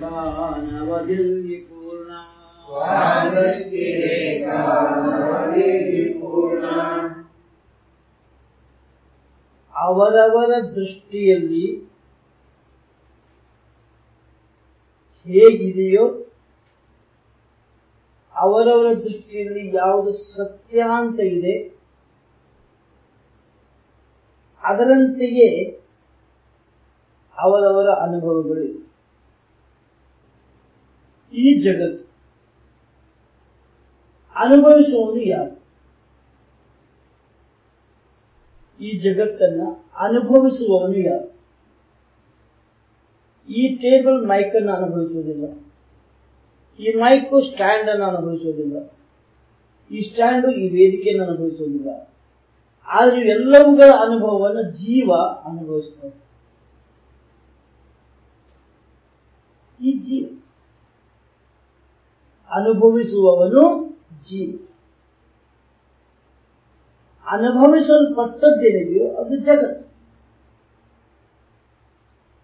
ಸ್ವಾದೃಷ್ಟಿರೇಕಾನವಧಿರ್ವಿಪೂರ್ಣ ಅವರವರ ದೃಷ್ಟಿಯಲ್ಲಿ ಹೇಗಿದೆಯೋ ಅವರವರ ದೃಷ್ಟಿಯಲ್ಲಿ ಯಾವುದು ಸತ್ಯ ಅಂತ ಇದೆ. ಅದರಂತೆಯೇ ಅವರವರ ಅನುಭವಗಳು ಇವೆ. ಈ ಜಗತ್ತು. ಅನುಭವಿಸುವವನು ಯಾರು? ಈ ಜಗತ್ತನ್ನ ಅನುಭವಿಸುವವನು ಯಾರು? ಈ ಟೇಬಲ್ ಮೈಕ್ ಅನ್ನು ಅನುಭವಿಸುವುದಿಲ್ಲ. ಈ ಮೈಕು ಸ್ಟ್ಯಾಂಡ್ ಅನ್ನು ಅನುಭವಿಸುವುದಿಲ್ಲ. ಈ ಸ್ಟ್ಯಾಂಡು ಈ ವೇದಿಕೆಯನ್ನು ಅನುಭವಿಸುವುದಿಲ್ಲ. ಆದ್ರೆ ಇವೆಲ್ಲವುಗಳ ಅನುಭವವನ್ನು ಜೀವ ಅನುಭವಿಸ್ತಾರೆ ಈ ಜೀವ. ಅನುಭವಿಸುವವನು ಜೀವ. ಅನುಭವಿಸಲ್ಪಟ್ಟದ್ದೇನಿದೆಯೋ ಅದು ಜಗತ್ತು.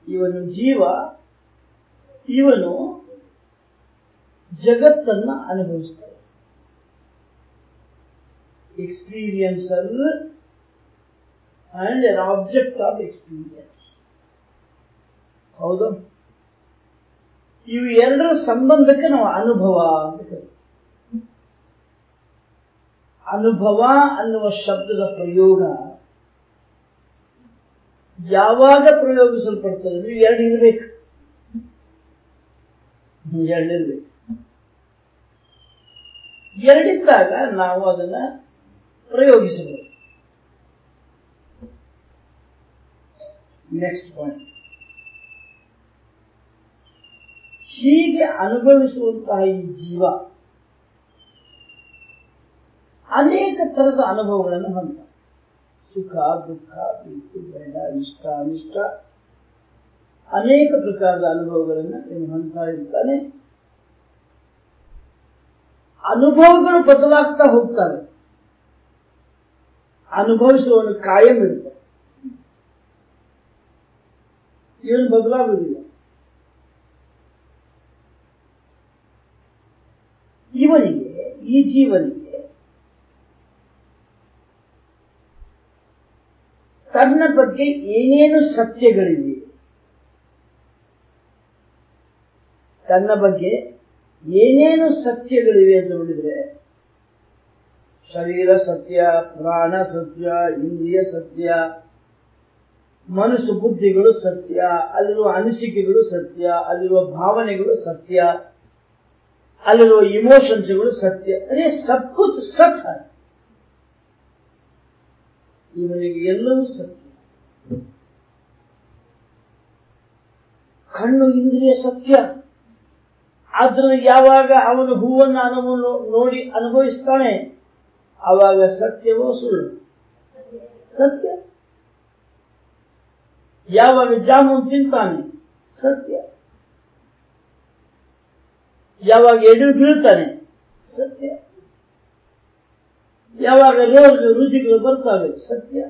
ಇವನು ಜೀವ, ಇವನು ಜಗತ್ತನ್ನ ಅನುಭವಿಸ್ತಾರೆ experiencer and object of experience ಹೌದು. ಇವು ಎರಡರ ಸಂಬಂಧಕ್ಕೆ ನಾವು ಅನುಭವ ಅಂತ ಕರೀತೀವಿ. ಅನುಭವ ಅನ್ನುವ ಶಬ್ದದ ಪ್ರಯೋಗ ಯಾವಾಗ ಪ್ರಯೋಗಿಸಲ್ಪಡ್ತದೆ ಅಂದ್ರೆ ಎರಡು ಇರಬೇಕು. ಎರಡಿರ್ಬೇಕು ಎರಡಿದ್ದಾಗ ನಾವು ಅದನ್ನ ಪ್ರಯೋಗಿಸಬಹುದು. ನೆಕ್ಸ್ಟ್ ಪಾಯಿಂಟ್ ಹೀಗೆ ಅನುಭವಿಸುವಂತಹ ಈ ಜೀವ ಅನೇಕ ತರದ ಅನುಭವಗಳನ್ನು ಹೊಂದ ಸುಖ, ದುಃಖ ಪ್ರೀತಿ ಬೇಡ, ಇಷ್ಟ, ಅನಿಷ್ಟ, ಅನೇಕ ಪ್ರಕಾರದ ಅನುಭವಗಳನ್ನು ಇವನು ಹೊಂದ್ತಾ ಇರ್ತಾನೆ. ಅನುಭವಗಳು ಬದಲಾಗ್ತಾ ಹೋಗ್ತವೆ. ಅನುಭವಿಸುವವನು ಕಾಯಂ ಇರ್ತಾನೆ. ಇವನು ಬದಲಾಗುವುದಿಲ್ಲ. ಇವನಿಗೆ, ಈ ಜೀವನಿಗೆ ತನ್ನ ಬಗ್ಗೆ ಏನೇನು ಸತ್ಯಗಳಿವೆ, ತನ್ನ ಬಗ್ಗೆ ಏನೇನು ಸತ್ಯಗಳಿವೆ ಅಂತ ನೋಡಿದ್ರೆ, ಶರೀರ ಸತ್ಯ, ಪ್ರಾಣ ಸತ್ಯ, ಇಂದ್ರಿಯ ಸತ್ಯ, ಮನಸ್ಸು ಬುದ್ಧಿಗಳು ಸತ್ಯ, ಅಲ್ಲಿರುವ ಅನಿಸಿಕೆಗಳು ಸತ್ಯ, ಅಲ್ಲಿರುವ ಭಾವನೆಗಳು ಸತ್ಯ ಅಲ್ಲಿರುವ ಇಮೋಷನ್ಸ್ಗಳು ಸತ್ಯ. ಅರೆ ಸಬ್ಕುತ್ ಸತ್ है ಇವನಿಗೆ ಎಲ್ಲವೂ ಸತ್ಯ. ಕಣ್ಣು ಇಂದ್ರಿಯ ಸತ್ಯ. ಆದ್ರೆ ಯಾವಾಗ ಅವನು ಹೂವನ್ನು ಅನುಭವ ನೋಡಿ ಅನುಭವಿಸ್ತಾನೆ, ಆವಾಗ ಸತ್ಯವೋ ಸುಳ್ಳು. ಸತ್ಯ. ಯಾವಾಗ ಜಾಮೂನ್ ತಿಂತಾನೆ, ಸತ್ಯ. ಯಾವಾಗ ಎಡು ಬೀಳ್ತಾನೆ? ಸತ್ಯ. ಯಾವಾಗ ರೋಗ ರುಚಿಗಳು ಬರ್ತಾವೆ? ಸತ್ಯ.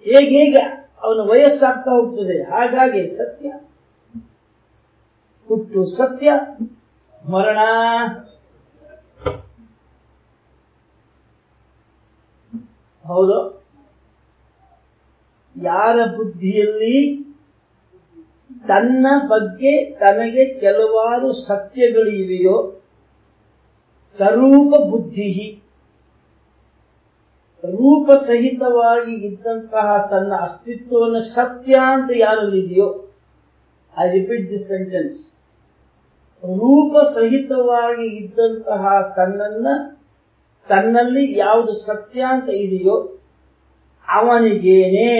ಹೇಗೆ ಹೇಗೆ ಅವನ ವಯಸ್ಸಾಗ್ತಾ ಹೋಗ್ತದೆ? ಹಾಗಾಗಿ ಸತ್ಯ. ಹುಟ್ಟು ಸತ್ಯ. ಮರಣ ಹೌದು. ಯಾರ ಬುದ್ಧಿಯಲ್ಲಿ ತನ್ನ ಬಗ್ಗೆ ತನಗೆ ಕೆಲವಾರು ಸತ್ಯಗಳು ಇವೆಯೋ ಸ್ವರೂಪ ಬುದ್ಧಿ ರೂಪ ಸಹಿತವಾಗಿ ಇದ್ದಂತಹ ತನ್ನ ಅಸ್ತಿತ್ವವನ್ನು ಸತ್ಯ ಅಂತ ಯಾರಲ್ಲಿದೆಯೋ ಐ ರಿಪೀಟ್ ದಿಸ್ ಸೆಂಟೆನ್ಸ್ ರೂಪ ಸಹಿತವಾಗಿ ಇದ್ದಂತಹ ತನ್ನನ್ನ, ತನ್ನಲ್ಲಿ ಯಾವುದು ಸತ್ಯ ಅಂತ ಇದೆಯೋ, ಅವನಿಗೇನೆ.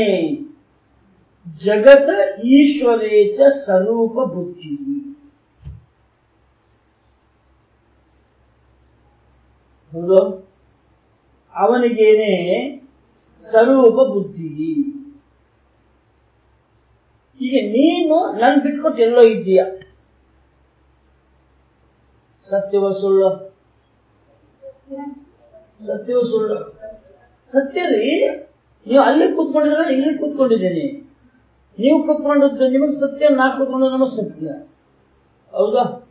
ಜಗತ ಈಶ್ವರೇಚ ಸ್ವರೂಪ ಬುದ್ಧಿ. ಹೌದು? ಅವನಿಗೇನೆ ಸ್ವರೂಪ ಬುದ್ಧಿ. ಈಗ ನೀನು ನನ್ ಬಿಟ್ಕೊಟ್ಟು ಎಲ್ಲೋ ಇದ್ದೀಯ? ಸತ್ಯವ ಸುಳ್ಳು? ಸತ್ಯವ ಸುಳ್ಳು. ಸತ್ಯ ರೀ? ನೀವು ಅಲ್ಲಿ ಕೂತ್ಕೊಂಡಿದ್ರೆ ಇಲ್ಲಿ ಕೂತ್ಕೊಂಡಿದ್ದೀನಿ ನೀವು ಕುತ್ಕೊಂಡದ್ದು ನಿಮಗೆ ಸತ್ಯ ನಾ ಕುತ್ಕೊಂಡು ನಮಗೆ ಸತ್ಯ. ಹೌದಾ?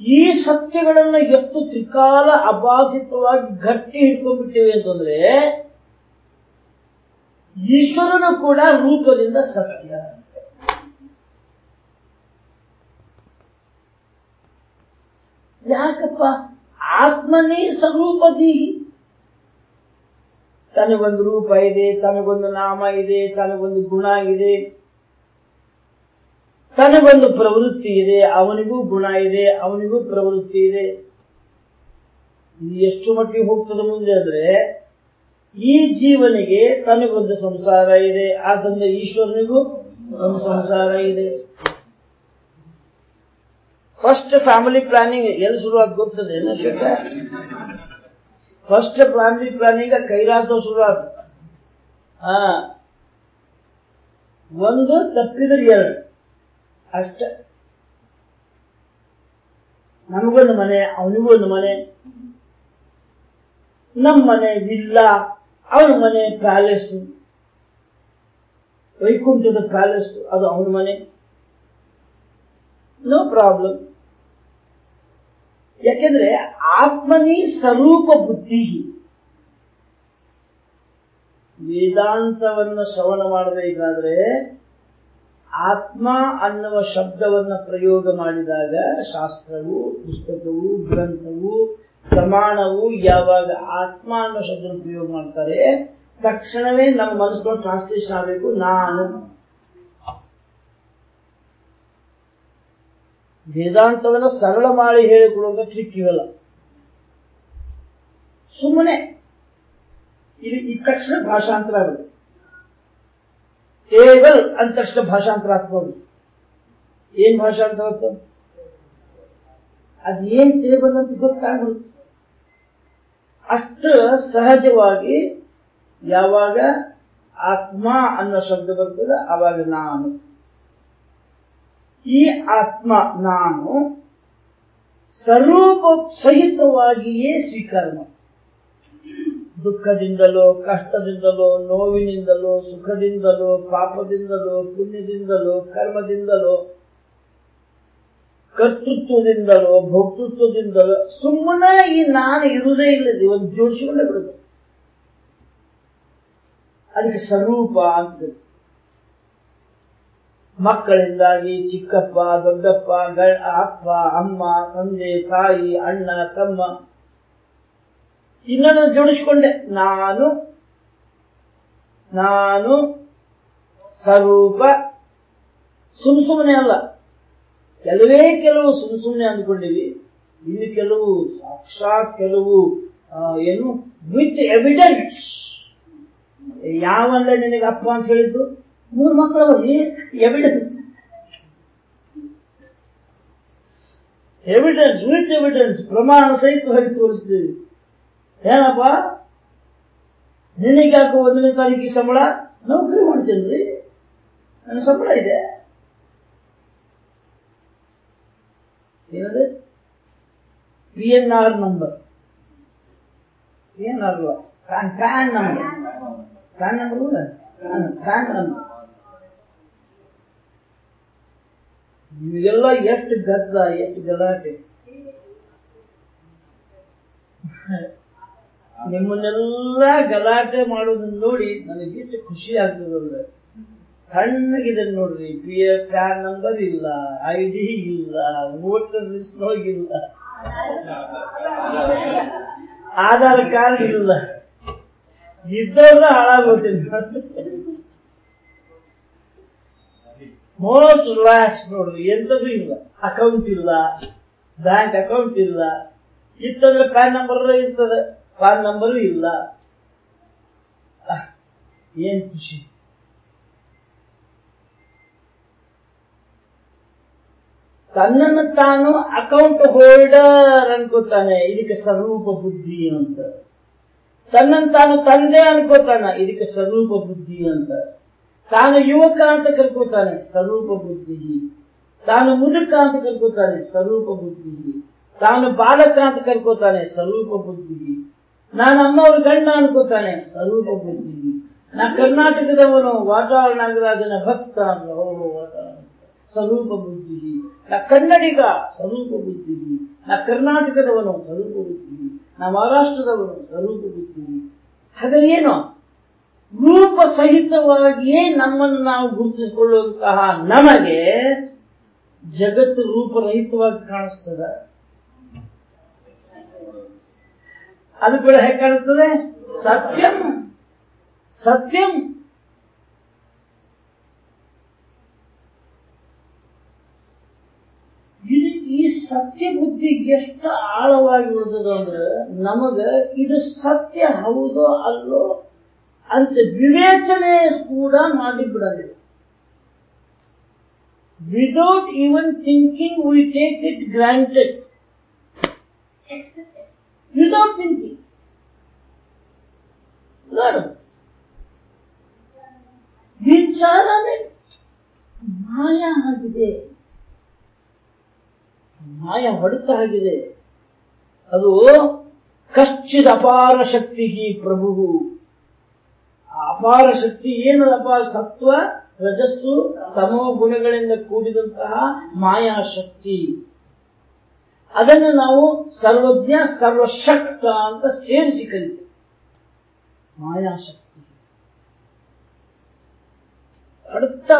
ಈ ಸತ್ಯಗಳನ್ನ ಎಷ್ಟು ತ್ರಿಕಾಲ ಅಬಾಧಿತವಾಗಿ ಗಟ್ಟಿ ಹಿಡ್ಕೊಂಡ್ಬಿಟ್ಟಿವೆ ಅಂತಂದ್ರೆ, ಈಶ್ವರನು ಕೂಡ ರೂಪದಿಂದ ಸತ್ಯ. ಯಾಕಪ್ಪ? ಆತ್ಮನೇ ಸ್ವರೂಪದಿ ತನಗೊಂದು ರೂಪ ಇದೆ, ತನಗೊಂದು ನಾಮ ಇದೆ, ತನಗೊಂದು ಗುಣ ಇದೆ. ತನಗೊಂದು ಪ್ರವೃತ್ತಿ ಇದೆ, ಅವನಿಗೂ ಗುಣ ಇದೆ, ಅವನಿಗೂ ಪ್ರವೃತ್ತಿ ಇದೆ. ಎಷ್ಟು ಮಟ್ಟಿಗೆ ಹೋಗ್ತದೆ ಮುಂದೆ ಅಂದ್ರೆ, ಈ ಜೀವನಿಗೆ ತನಗೊಂದು ಸಂಸಾರ ಇದೆ, ಆದ್ದರಿಂದ ಈಶ್ವರನಿಗೂ ಒಂದು ಸಂಸಾರ ಇದೆ. ಫಸ್ಟ್ ಫ್ಯಾಮಿಲಿ ಪ್ಲಾನಿಂಗ್ ಎಲ್ಲಿ ಶುರುವಾಗಿ ಗೊತ್ತದೆ ಫಸ್ಟ್ ಫ್ಯಾಮಿಲಿ ಪ್ಲಾನಿಂಗ್ ಕೈರಾಸ ಶುರುವಾದ ಹಾ. ಒಂದು ತಪ್ಪಿದ್ರೆ ಎರಡು. ಅಷ್ಟ. ನಮಗೊಂದು ಮನೆ, ಅವನಿಗೊಂದು ಮನೆ. ನಮ್ಮ ಮನೆ ಇಲ್ಲ ಅವನ ಮನೆ ಪ್ಯಾಲೇಸ್. ವೈಕುಂಠದ ಪ್ಯಾಲೇಸ್, ಅದು ಅವನ ಮನೆ. ನೋ ಪ್ರಾಬ್ಲಮ್ ಯಾಕೆಂದ್ರೆ ಆತ್ಮನಿ ಸ್ವರೂಪ ಬುದ್ಧಿ. ವೇದಾಂತವನ್ನ ಶ್ರವಣ ಮಾಡಬೇಕಾದ್ರೆ ಆತ್ಮ ಅನ್ನುವ ಶಬ್ದವನ್ನ ಪ್ರಯೋಗ ಮಾಡಿದಾಗ ಶಾಸ್ತ್ರವು, ಪುಸ್ತಕವು, ಗ್ರಂಥವು, ಪ್ರಮಾಣವು ಯಾವಾಗ ಆತ್ಮ ಅನ್ನೋ ಶಬ್ದ ಪ್ರಯೋಗ ಮಾಡ್ತಾರೆ, ತಕ್ಷಣವೇ ನಮ್ಮ ಮನಸ್ಸು ಟ್ರಾನ್ಸ್ಲೇಷನ್ ಆಗಬೇಕು, ನಾನು. ವೇದಾಂತವನ್ನ ಸರಳ ಮಾಡಿ ಹೇಳಿಕೊಡುವಂತ ಟ್ರಿಕ್ ಇವೆಲ್ಲ ಸುಮ್ಮನೆ ಇದು ಈ ತಕ್ಷಣ ಭಾಷಾಂತರ ಆಗುತ್ತೆ ಟೇಬಲ್ ಅಂದ ತಕ್ಷಣ ಭಾಷಾಂತರ ಆಗ್ಬೋದು ಏನ್ ಭಾಷಾಂತರ ಆಗ್ತದೆ ಅದೇನ್ ಟೇಬಲ್ ಅಂತ ಗೊತ್ತಾಗ್ಬಿಡುತ್ತೆ ಅಷ್ಟು ಸಹಜವಾಗಿ ಯಾವಾಗ ಆತ್ಮ ಅನ್ನೋ ಶಬ್ದ ಬರ್ತದೆ ಆವಾಗ ನಾನು ಈ ಆತ್ಮ ನಾನು ಸ್ವರೂಪ ಸಹಿತವಾಗಿಯೇ ಸ್ವೀಕಾರ ದುಃಖದಿಂದಲೋ, ಕಷ್ಟದಿಂದಲೋ, ನೋವಿನಿಂದಲೋ, ಸುಖದಿಂದಲೋ, ಪಾಪದಿಂದಲೋ, ಪುಣ್ಯದಿಂದಲೋ, ಕರ್ಮದಿಂದಲೋ, ಕರ್ತೃತ್ವದಿಂದಲೋ, ಭೋಕ್ತೃತ್ವದಿಂದಲೋ, ಸುಮ್ಮನೆ ಈ ನಾನು ಇರುವುದೇ ಇಲ್ಲದೆ ಒಂದು ಜೋಡಿಸಿಕೊಂಡೇ ಬಿಡುತ್ತೆ. ಅದಕ್ಕೆ ಸ್ವರೂಪ ಅಂತ ಮಕ್ಕಳಿಂದಾಗಿ ಚಿಕ್ಕಪ್ಪ, ದೊಡ್ಡಪ್ಪ ಅಪ್ಪ, ಅಮ್ಮ, ತಂದೆ, ತಾಯಿ, ಅಣ್ಣ, ತಮ್ಮ. ಇನ್ನೊಂದು ಜೋಡಿಸಿಕೊಂಡೆ. ನಾನು ನಾನು ಸ್ವರೂಪ ಸುಮ್ ಸುಮ್ಮನೆ ಅಲ್ಲ. ಕೆಲವೇ ಕೆಲವು ಸುಮ್ ಸುಮ್ಮನೆ ಅಂದ್ಕೊಂಡಿವಿ ಇಲ್ಲಿ ಕೆಲವು ಸಾಕ್ಷಾತ್ ಕೆಲವು ಏನು ವಿತ್ ಎವಿಡೆನ್ಸ್ ಯಾವಲ್ಲ ನಿನಗೆ ಅಪ್ಪ ಅಂತ ಹೇಳಿದ್ದು? ಮೂರು ಮಕ್ಕಳವಲ್ಲಿ ಎವಿಡೆನ್ಸ್ ಎವಿಡೆನ್ಸ್ ವಿತ್ ಎವಿಡೆನ್ಸ್ ಪ್ರಮಾಣ ಹೋಗಿ ತೋರಿಸ್ತೀವಿ. ಏನಪ್ಪ? ನಿನಗೆ ಯಾಕೆ ಒಂದನೇ ತಾರೀಕಿಗೆ ಸಂಬಳ? ನೌಕರಿ ಮಾಡ್ತೀನಿ ನನ್ನ ಸಂಬಳ ಇದೆ. ಏನದು? P N R number P N R PAN number PAN number PAN number ನಿಮಗೆಲ್ಲ ಎಷ್ಟು ಗದ್ದ, ಎಷ್ಟು ಗಲಾಟೆ. ನಿಮ್ಮನ್ನೆಲ್ಲ ಗಲಾಟೆ ಮಾಡೋದನ್ನ ನೋಡಿ ನನಗೆ ಎಷ್ಟು ಖುಷಿ ಆಗ್ತದೆ ಅಂದ್ರೆ ನೋಡ್ರಿ. ಪಿ ಎಫ್ ಪ್ಯಾನ್ ನಂಬರ್ ಇಲ್ಲ ಐ ಡಿ ಇಲ್ಲ ವೋಟರ್ ಲಿಸ್ಟ್ ಹೋಗಿಲ್ಲ. ಆಧಾರ್ ಕಾರ್ಡ್ ಇಲ್ಲ. ಇದ್ದವ್ರ ಹಾಳಾಗೋತೀನಿ ಮೋಸ್ಟ್ ರಿಲ್ಯಾಕ್ಸ್ ನೋಡ್ರಿ ಎಂತದೂ ಇಲ್ಲ. ಅಕೌಂಟ್ ಇಲ್ಲ ಬ್ಯಾಂಕ್ ಅಕೌಂಟ್ ಇಲ್ಲ. ಇತ್ತಂದ್ರೆ ಪ್ಯಾನ್ ನಂಬರ್ ಇರ್ತದೆ. ಪ್ಯಾನ್ ನಂಬರ್ ಇಲ್ಲ. ಏನ್ ಖುಷಿ. ತನ್ನನ್ನು ತಾನು ಅಕೌಂಟ್ ಹೋಲ್ಡರ್ ಅನ್ಕೋತಾನೆ. ಇದಕ್ಕೆ ಸ್ವರೂಪ ಬುದ್ಧಿ ಅಂತ. ತನ್ನನ್ನು ತಾನು ತಂದೆ ಅನ್ಕೋತಾನ. ಇದಕ್ಕೆ ಸ್ವರೂಪ ಬುದ್ಧಿ ಅಂತ. ತಾನು ಯುವಕ ಅಂತ ಕರ್ಕೋತಾನೆ ಸ್ವರೂಪ ಬುದ್ಧಿ ತಾನು ಮುದುಕ ಅಂತ ಕರ್ಕೋತಾನೆ ಸ್ವರೂಪ ಬುದ್ಧಿ ತಾನು ಬಾಲಕ ಅಂತ ಕರ್ಕೋತಾನೆ ಸ್ವರೂಪ ಬುದ್ಧಿ ನಾನು ಅಮ್ಮವ್ರ ಗಂಡ ಅನ್ಕೋತಾನೆ, ಸ್ವರೂಪ ಬುದ್ಧಿ ನಾ ಕರ್ನಾಟಕದವನು, ವಾಟಾಳ ನಾಗರಾಜನ ಭಕ್ತ ಅಂತ ವಾಟಾಳ ಸ್ವರೂಪ ಬುದ್ಧಿ ನಾ ಕನ್ನಡಿಗ, ಸ್ವರೂಪ ಬುದ್ಧಿ ನಾ ಕರ್ನಾಟಕದವನು, ಸ್ವರೂಪ ಬುದ್ಧಿ ನಾ ಮಹಾರಾಷ್ಟ್ರದವನು, ಸ್ವರೂಪ ಬುದ್ಧಿ ಹಾಗಾದ್ರೆ ಏನು ರೂಪ ಸಹಿತವಾಗಿಯೇ ನಮ್ಮನ್ನು ನಾವು ಗುರುತಿಸಿಕೊಳ್ಳುವಂತಹ ನಮಗೆ ಜಗತ್ತು ರೂಪರಹಿತವಾಗಿ ಕಾಣಿಸ್ತದ. ಅದು ಕೂಡ ಹೇಗೆ ಕಾಣಿಸ್ತದೆ? ಸತ್ಯಂ ಸತ್ಯಂ. ಈ ಸತ್ಯ ಬುದ್ಧಿ ಎಷ್ಟು ಆಳವಾಗಿ ಉಳಿದದ ಅಂದ್ರೆ ನಮಗ ಇದು ಸತ್ಯ ಹೌದೋ ಅಲ್ಲೋ ಅಂತ ವಿವೇಚನೆ ಕೂಡ ಮಾಡಿ without even thinking we take it granted without thinking ವಿಚಾರನೆ ಮಾಯ ಆಗಿದೆ. ಮಾಯ ಹೊಡೆತ ಆಗಿದೆ. ಅದು ಕಶ್ಚಿದ ಅಪಾರ ಶಕ್ತಿ ಪ್ರಭು ಅಪಾರ ಶಕ್ತಿ ಏನು? ಅಪಾರ ಸತ್ವ, ರಜಸ್ಸು, ತಮೋ ಗುಣಗಳಿಂದ ಕೂಡಿದಂತಹ ಮಾಯಾಶಕ್ತಿ. ಅದನ್ನು ನಾವು ಸರ್ವಜ್ಞ, ಸರ್ವಶಕ್ತ ಅಂತ ಸೇರಿಸಿ ಕಲಿತೇವೆ ಮಾಯಾಶಕ್ತಿ. ಅರ್ಥ?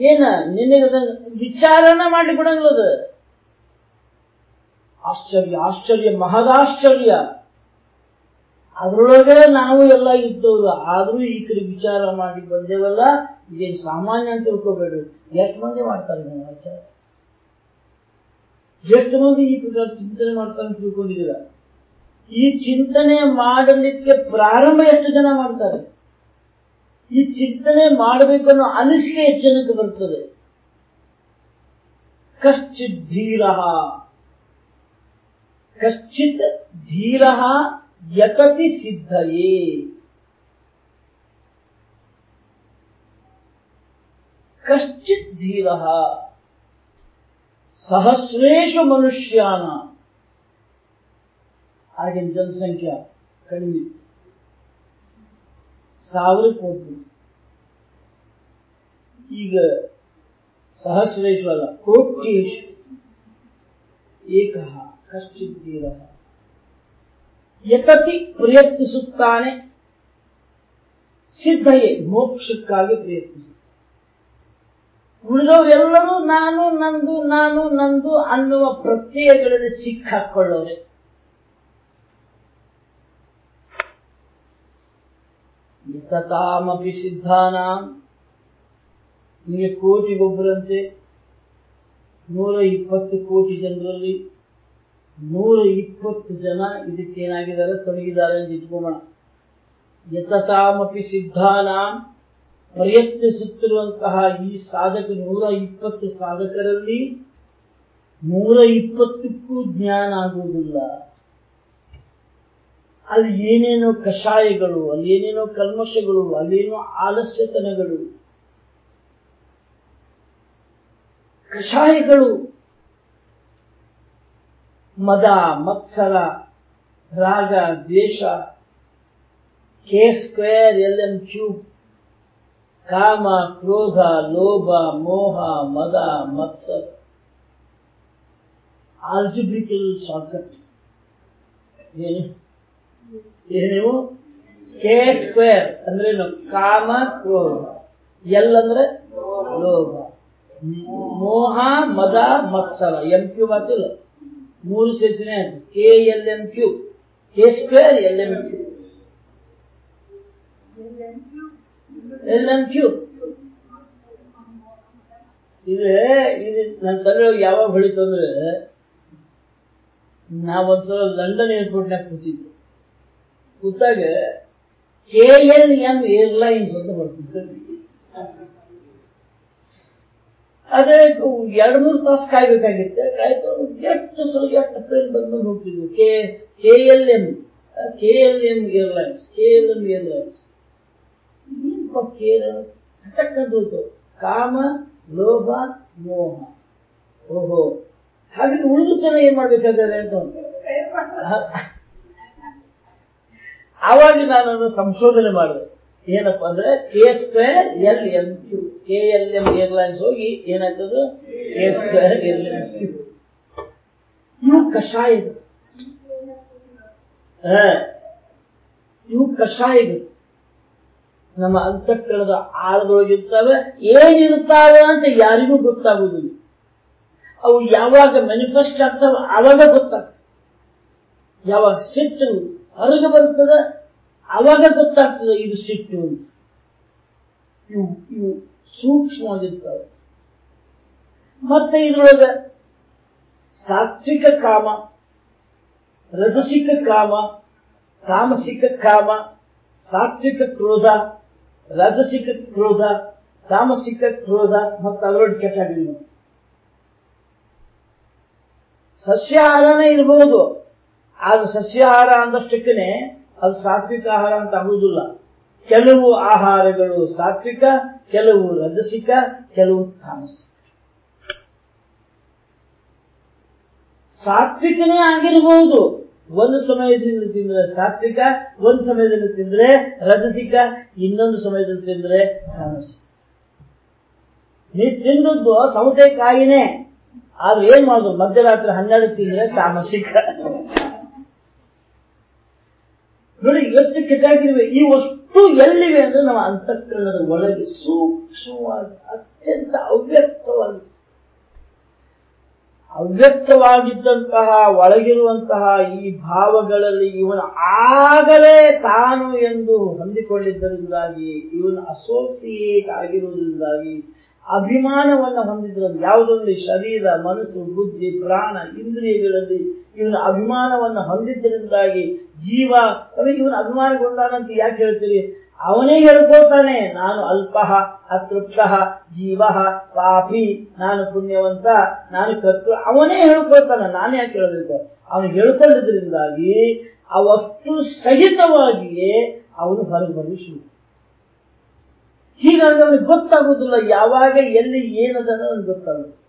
ಏನ? ನಿನಗೆ ವಿಚಾರನ ಮಾಡಿಬಿಡಂಗದ ಆಶ್ಚರ್ಯ ಆಶ್ಚರ್ಯ, ಮಹದಾಶ್ಚರ್ಯ. ಅದ್ರೊಳಗೆ ನಾವು ಎಲ್ಲ ಇದ್ದವ್ರು, ಆದ್ರೂ ಈ ಕಡೆ ವಿಚಾರ ಮಾಡಿ ಬಂದೇವಲ್ಲ, ಇದೇನು ಸಾಮಾನ್ಯ ಅಂತ ತಿಳ್ಕೋಬೇಡ ಎಷ್ಟು ಮಂದಿ ಮಾಡ್ತಾರೆ ನೀವು ವಿಚಾರ? ಎಷ್ಟು ಮಂದಿ ಈ ಪ್ರಕಾರ ಚಿಂತನೆ ಮಾಡ್ತಾರೆ ಅಂತ ತಿಳ್ಕೊಂಡಿದ್ದೀರ? ಈ ಚಿಂತನೆ ಮಾಡಲಿಕ್ಕೆ ಪ್ರಾರಂಭ ಎಷ್ಟು ಜನ ಮಾಡ್ತಾರೆ? ಈ ಚಿಂತನೆ ಮಾಡಬೇಕು ಅನ್ನೋ ಅನಿಸಿಕೆ ಎಷ್ಟು ಜನಕ್ಕೆ ಬರ್ತದೆ? ಕಶ್ಚಿತ್ ಧೀರ. ಕಶ್ಚಿತ್ ಧೀರ ಯತತಿ ಸಿದ್ಧಯೇ ಕಶ್ಚಿತ್ ಧೀರ ಸಹಸ್ರೇಶು ಮನುಷ್ಯಾನ ಆಗಿನ ಜನಸಂಖ್ಯೆ ಕಡಿಮೆ ಸಾವಿರಕ್ಕೆ ಒಬ್ಬರು ಈಗ ಸಹಸ್ರೇಶು ಅಲ್ಲ ಕೋಟ್ಯೇಶು ಏಕ ಕಶ್ಚಿತ್ ಧೀರ ಯತತಿ ಪ್ರಯತ್ನಿಸುತ್ತಾನೆ. ಸಿದ್ಧಯೇ, ಮೋಕ್ಷಕ್ಕಾಗಿ ಪ್ರಯತ್ನಿಸುತ್ತಾನೆ ಉಳಿದವರೆಲ್ಲರೂ ನಾನು, ನಂದು ನಾನು, ನಂದು ಅನ್ನುವ ಪ್ರತ್ಯಯಗಳಲ್ಲಿ ಸಿಕ್ಕಾಕೊಳ್ಳೋರೆ. ಯತತಾಮಪಿ ಸಿದ್ಧಾನ. ನಿಮಗೆ ಕೋಟಿಗೊಬ್ಬರಂತೆ ನೂರ ಇಪ್ಪತ್ತು ಕೋಟಿ ಜನರಲ್ಲಿ ನೂರ ಇಪ್ಪತ್ತು ಜನ ಇದಕ್ಕೇನಾಗಿದ್ದಾರೆ? ತೊಡಗಿದ್ದಾರೆ ಅಂತ ಇಟ್ಕೊಂಬೋಣ ಯತತಾಮಪಿ ಸಿದ್ಧಾನ ಪ್ರಯತ್ನಿಸುತ್ತಿರುವಂತಹ ಈ ಸಾಧಕ ನೂರ ಇಪ್ಪತ್ತು ಸಾಧಕರಲ್ಲಿ ನೂರ ಇಪ್ಪತ್ತಕ್ಕೂ ಜ್ಞಾನ ಆಗುವುದಿಲ್ಲ. ಅಲ್ಲಿ ಏನೇನೋ ಕಷಾಯಗಳು, ಅಲ್ಲಿ ಏನೇನೋ ಕಲ್ಮಶಗಳು ಅಲ್ಲೇನೋ ಆಲಸ್ಯತನಗಳು. ಕಷಾಯಗಳು ಮದ ಮತ್ಸರ ರಾಗ, ದ್ವೇಷ, K square, L M cube, ಕಾಮ, ಕ್ರೋಧ, ಲೋಭ, ಮೋಹ, ಮದ ಮತ್ಸರ ಆಲ್ಜಿಬ್ರಿಕಲ್ ಶಾರ್ಟ್ಕಟ್. ಏನು? ಏನೇವು ಕೆ ಸ್ಕ್ವೇರ್ ಅಂದ್ರೇನು ಕಾಮ, ಕ್ರೋಧ. ಎಲ್ ಅಂದ್ರೆ? ಲೋಭ. ಮೋಹ, ಮದ ಮತ್ಸರ ಎಂ ಕ್ಯೂ ಮಾತಿಲ್ಲ ಮೂರು ಆಯ್ತು K L M Q K square L M Q L M Q ಇದು ಇದು ನನ್ನ ತಲೆ ಯಾವಾಗ ಹೊಳಿತು ಅಂದ್ರೆ ನಾವೊಂದ್ಸಲ ಲಂಡನ್ ಏರ್ಪೋರ್ಟ್ನಾಗ ಕೂತಿದ್ದೆ ಕೂತಾಗ ಕೆ ಎಲ್ ಎಂ ಏರ್ಲೈನ್ಸ್ ಅಂತ ಬರ್ತಿದ್ದೆ ಅದೇ ಎರಡು ಮೂರು ತಾಸು ಕಾಯ್ಬೇಕಾಗಿತ್ತು. ಕಾಯ್ತು ಎಷ್ಟು ಸಲ ಎಷ್ಟು ಟ್ರೈನ್ ಬಂದು ಹೋಗ್ತಿದ್ವು? K K L M K L M airlines K L M airlines ಏನಪ್ಪ ಕೆ ಹಠಕ್ಕಂತ ಹೋಯ್ತು. ಕಾಮ, ಲೋಭ, ಮೋಹ. ಓಹೋ. ಹಾಗೆ ಉಳಿದು ತನ ಏನ್ ಮಾಡ್ಬೇಕಾದ್ರೆ ಅಂತ ಆವಾಗ ನಾನು ಸಂಶೋಧನೆ ಮಾಡಿದೆ. ಏನಪ್ಪ ಅಂದ್ರೆ K square L M Q K L M airlines ಹೋಗಿ ಏನಾಗ್ತದೆ? ಎ ಸ್ಕ್ವೇರ್ ಕ್ಯೂ ಇವು ಕಷಾಯಗಳು. ಇವು ಕಷಾಯಗಳು ನಮ್ಮ ಅಂತಃಕರಣದ ಆಳದೊಳಗಿರ್ತವೆ. ಏನಿರ್ತಾವೆ ಅಂತ ಯಾರಿಗೂ ಗೊತ್ತಾಗುವುದಿಲ್ಲ. ಅವು ಯಾವಾಗ ಮ್ಯಾನಿಫೆಸ್ಟ್ ಆಗ್ತವೆ ಆವಾಗ ಗೊತ್ತಾಗ್ತದೆ. ಯಾವಾಗ ಸಿಟ್ಟು ಹೊರಗೆ ಬರ್ತದೆ, ಅವಾಗ ಗೊತ್ತಾಗ್ತದೆ ಇದು ಸಿಟ್ಟು ಅಂತ. ಇವು ಇವು ಸೂಕ್ಷ್ಮವಾಗಿರ್ತವೆ ಮತ್ತೆ ಇದ್ರೊಳಗೆ ಸಾತ್ವಿಕ ಕಾಮ, ರಜಸಿಕ ಕಾಮ, ತಾಮಸಿಕ ಕಾಮ, ಸಾತ್ವಿಕ ಕ್ರೋಧ, ರಜಸಿಕ ಕ್ರೋಧ, ತಾಮಸಿಕ ಕ್ರೋಧ, ಮತ್ತು ಅದರೊಳಗೆ ಕೆಟ್ಟಾಗಲಿ ಸಸ್ಯಾಹಾರನೇ ಇರಬಹುದು ಆದ್ರೆ ಸಸ್ಯಾಹಾರ ಅಂದಷ್ಟಕ್ಕನೆ ಅದು ಸಾತ್ವಿಕ ಆಹಾರ ಅಂತ ಆಗುವುದಿಲ್ಲ. ಕೆಲವು ಆಹಾರಗಳು ಸಾತ್ವಿಕ, ಕೆಲವು ರಜಸಿಕ, ಕೆಲವು ತಾಮಸಿಕ. ಸಾತ್ವಿಕನೇ ಆಗಿರಬಹುದು ಒಂದು ಸಮಯದಿಂದ ತಿಂದ್ರೆ ಸಾತ್ವಿಕ, ಒಂದು ಸಮಯದಲ್ಲಿ ತಿಂದ್ರೆ ರಜಸಿಕ, ಇನ್ನೊಂದು ಸಮಯದಲ್ಲಿ ತಿಂದ್ರೆ ತಾಮಸಿಕ. ನೀ ತಿಂದದ್ದು ಸೌತೆಕಾಯಿನೇ ಆದ್ರೆ ಏನ್ ಮಾಡುದು? ಮಧ್ಯರಾತ್ರಿ ಹನ್ನೆರಡು ತಿಂದ್ರೆ ತಾಮಸಿಕ. ನೋಡಿ ಎಷ್ಟು ಕೆಟ್ಟಾಗಿರುವೆ. ಈ ವಸ್ತು ಎಲ್ಲಿವೆ ಅಂದ್ರೆ ನಮ್ಮ ಅಂತಃಕರಣದ ಒಳಗೆ ಸೂಕ್ಷ್ಮವಾಗಿ, ಅತ್ಯಂತ ಅವ್ಯಕ್ತವಾಗಿ, ಅವ್ಯಕ್ತವಾಗಿದ್ದಂತಹ, ಒಳಗಿರುವಂತಹ ಈ ಭಾವಗಳಲ್ಲಿ ಇವನ ಆಗಲೇ ತಾನು ಎಂದು ಹೊಂದಿಕೊಂಡಿದ್ದರಿಂದಾಗಿ ಇವನು ಅಸೋಸಿಯೇಟ್ ಆಗಿರುವುದರಿಂದಾಗಿ, ಅಭಿಮಾನವನ್ನು ಹೊಂದಿದ್ರಲ್ಲಿ ಯಾವುದರಲ್ಲಿ ಶರೀರ, ಮನಸ್ಸು, ಬುದ್ಧಿ, ಪ್ರಾಣ, ಇಂದ್ರಿಯಗಳಲ್ಲಿ ಇವನ ಅಭಿಮಾನವನ್ನು ಹೊಂದಿದ್ದರಿಂದಾಗಿ ಜೀವ ಅವನಿಗೆ ಇವನು ಅಭಿಮಾನಗೊಂಡಾನಂತ ಯಾಕೆ ಹೇಳ್ತೀರಿ? ಅವನೇ ಹೇಳ್ಕೊಳ್ತಾನೆ, ನಾನು ಅಲ್ಪ ಅತೃಪ್ತ ಜೀವ ಪಾಪಿ, ನಾನು ಪುಣ್ಯವಂತ, ನಾನು ಕರ್ತೃ, ಅವನೇ ಹೇಳ್ಕೊಳ್ತಾನೆ, ನಾನೇ ಯಾಕೆ ಹೇಳಬೇಕು? ಅವನು ಹೇಳ್ಕೊಂಡಿದ್ರಿಂದಾಗಿ ಅವಷ್ಟು ಸಹಿತವಾಗಿಯೇ ಅವನು ಹೊರಗೆ ಬರಲು ಶುರು ಹೀಗಾಗಿ ಅವನಿಗೆ ಗೊತ್ತಾಗುವುದಿಲ್ಲ ಯಾವಾಗ, ಎಲ್ಲಿ ಏನದ ಗೊತ್ತಾಗುತ್ತೆ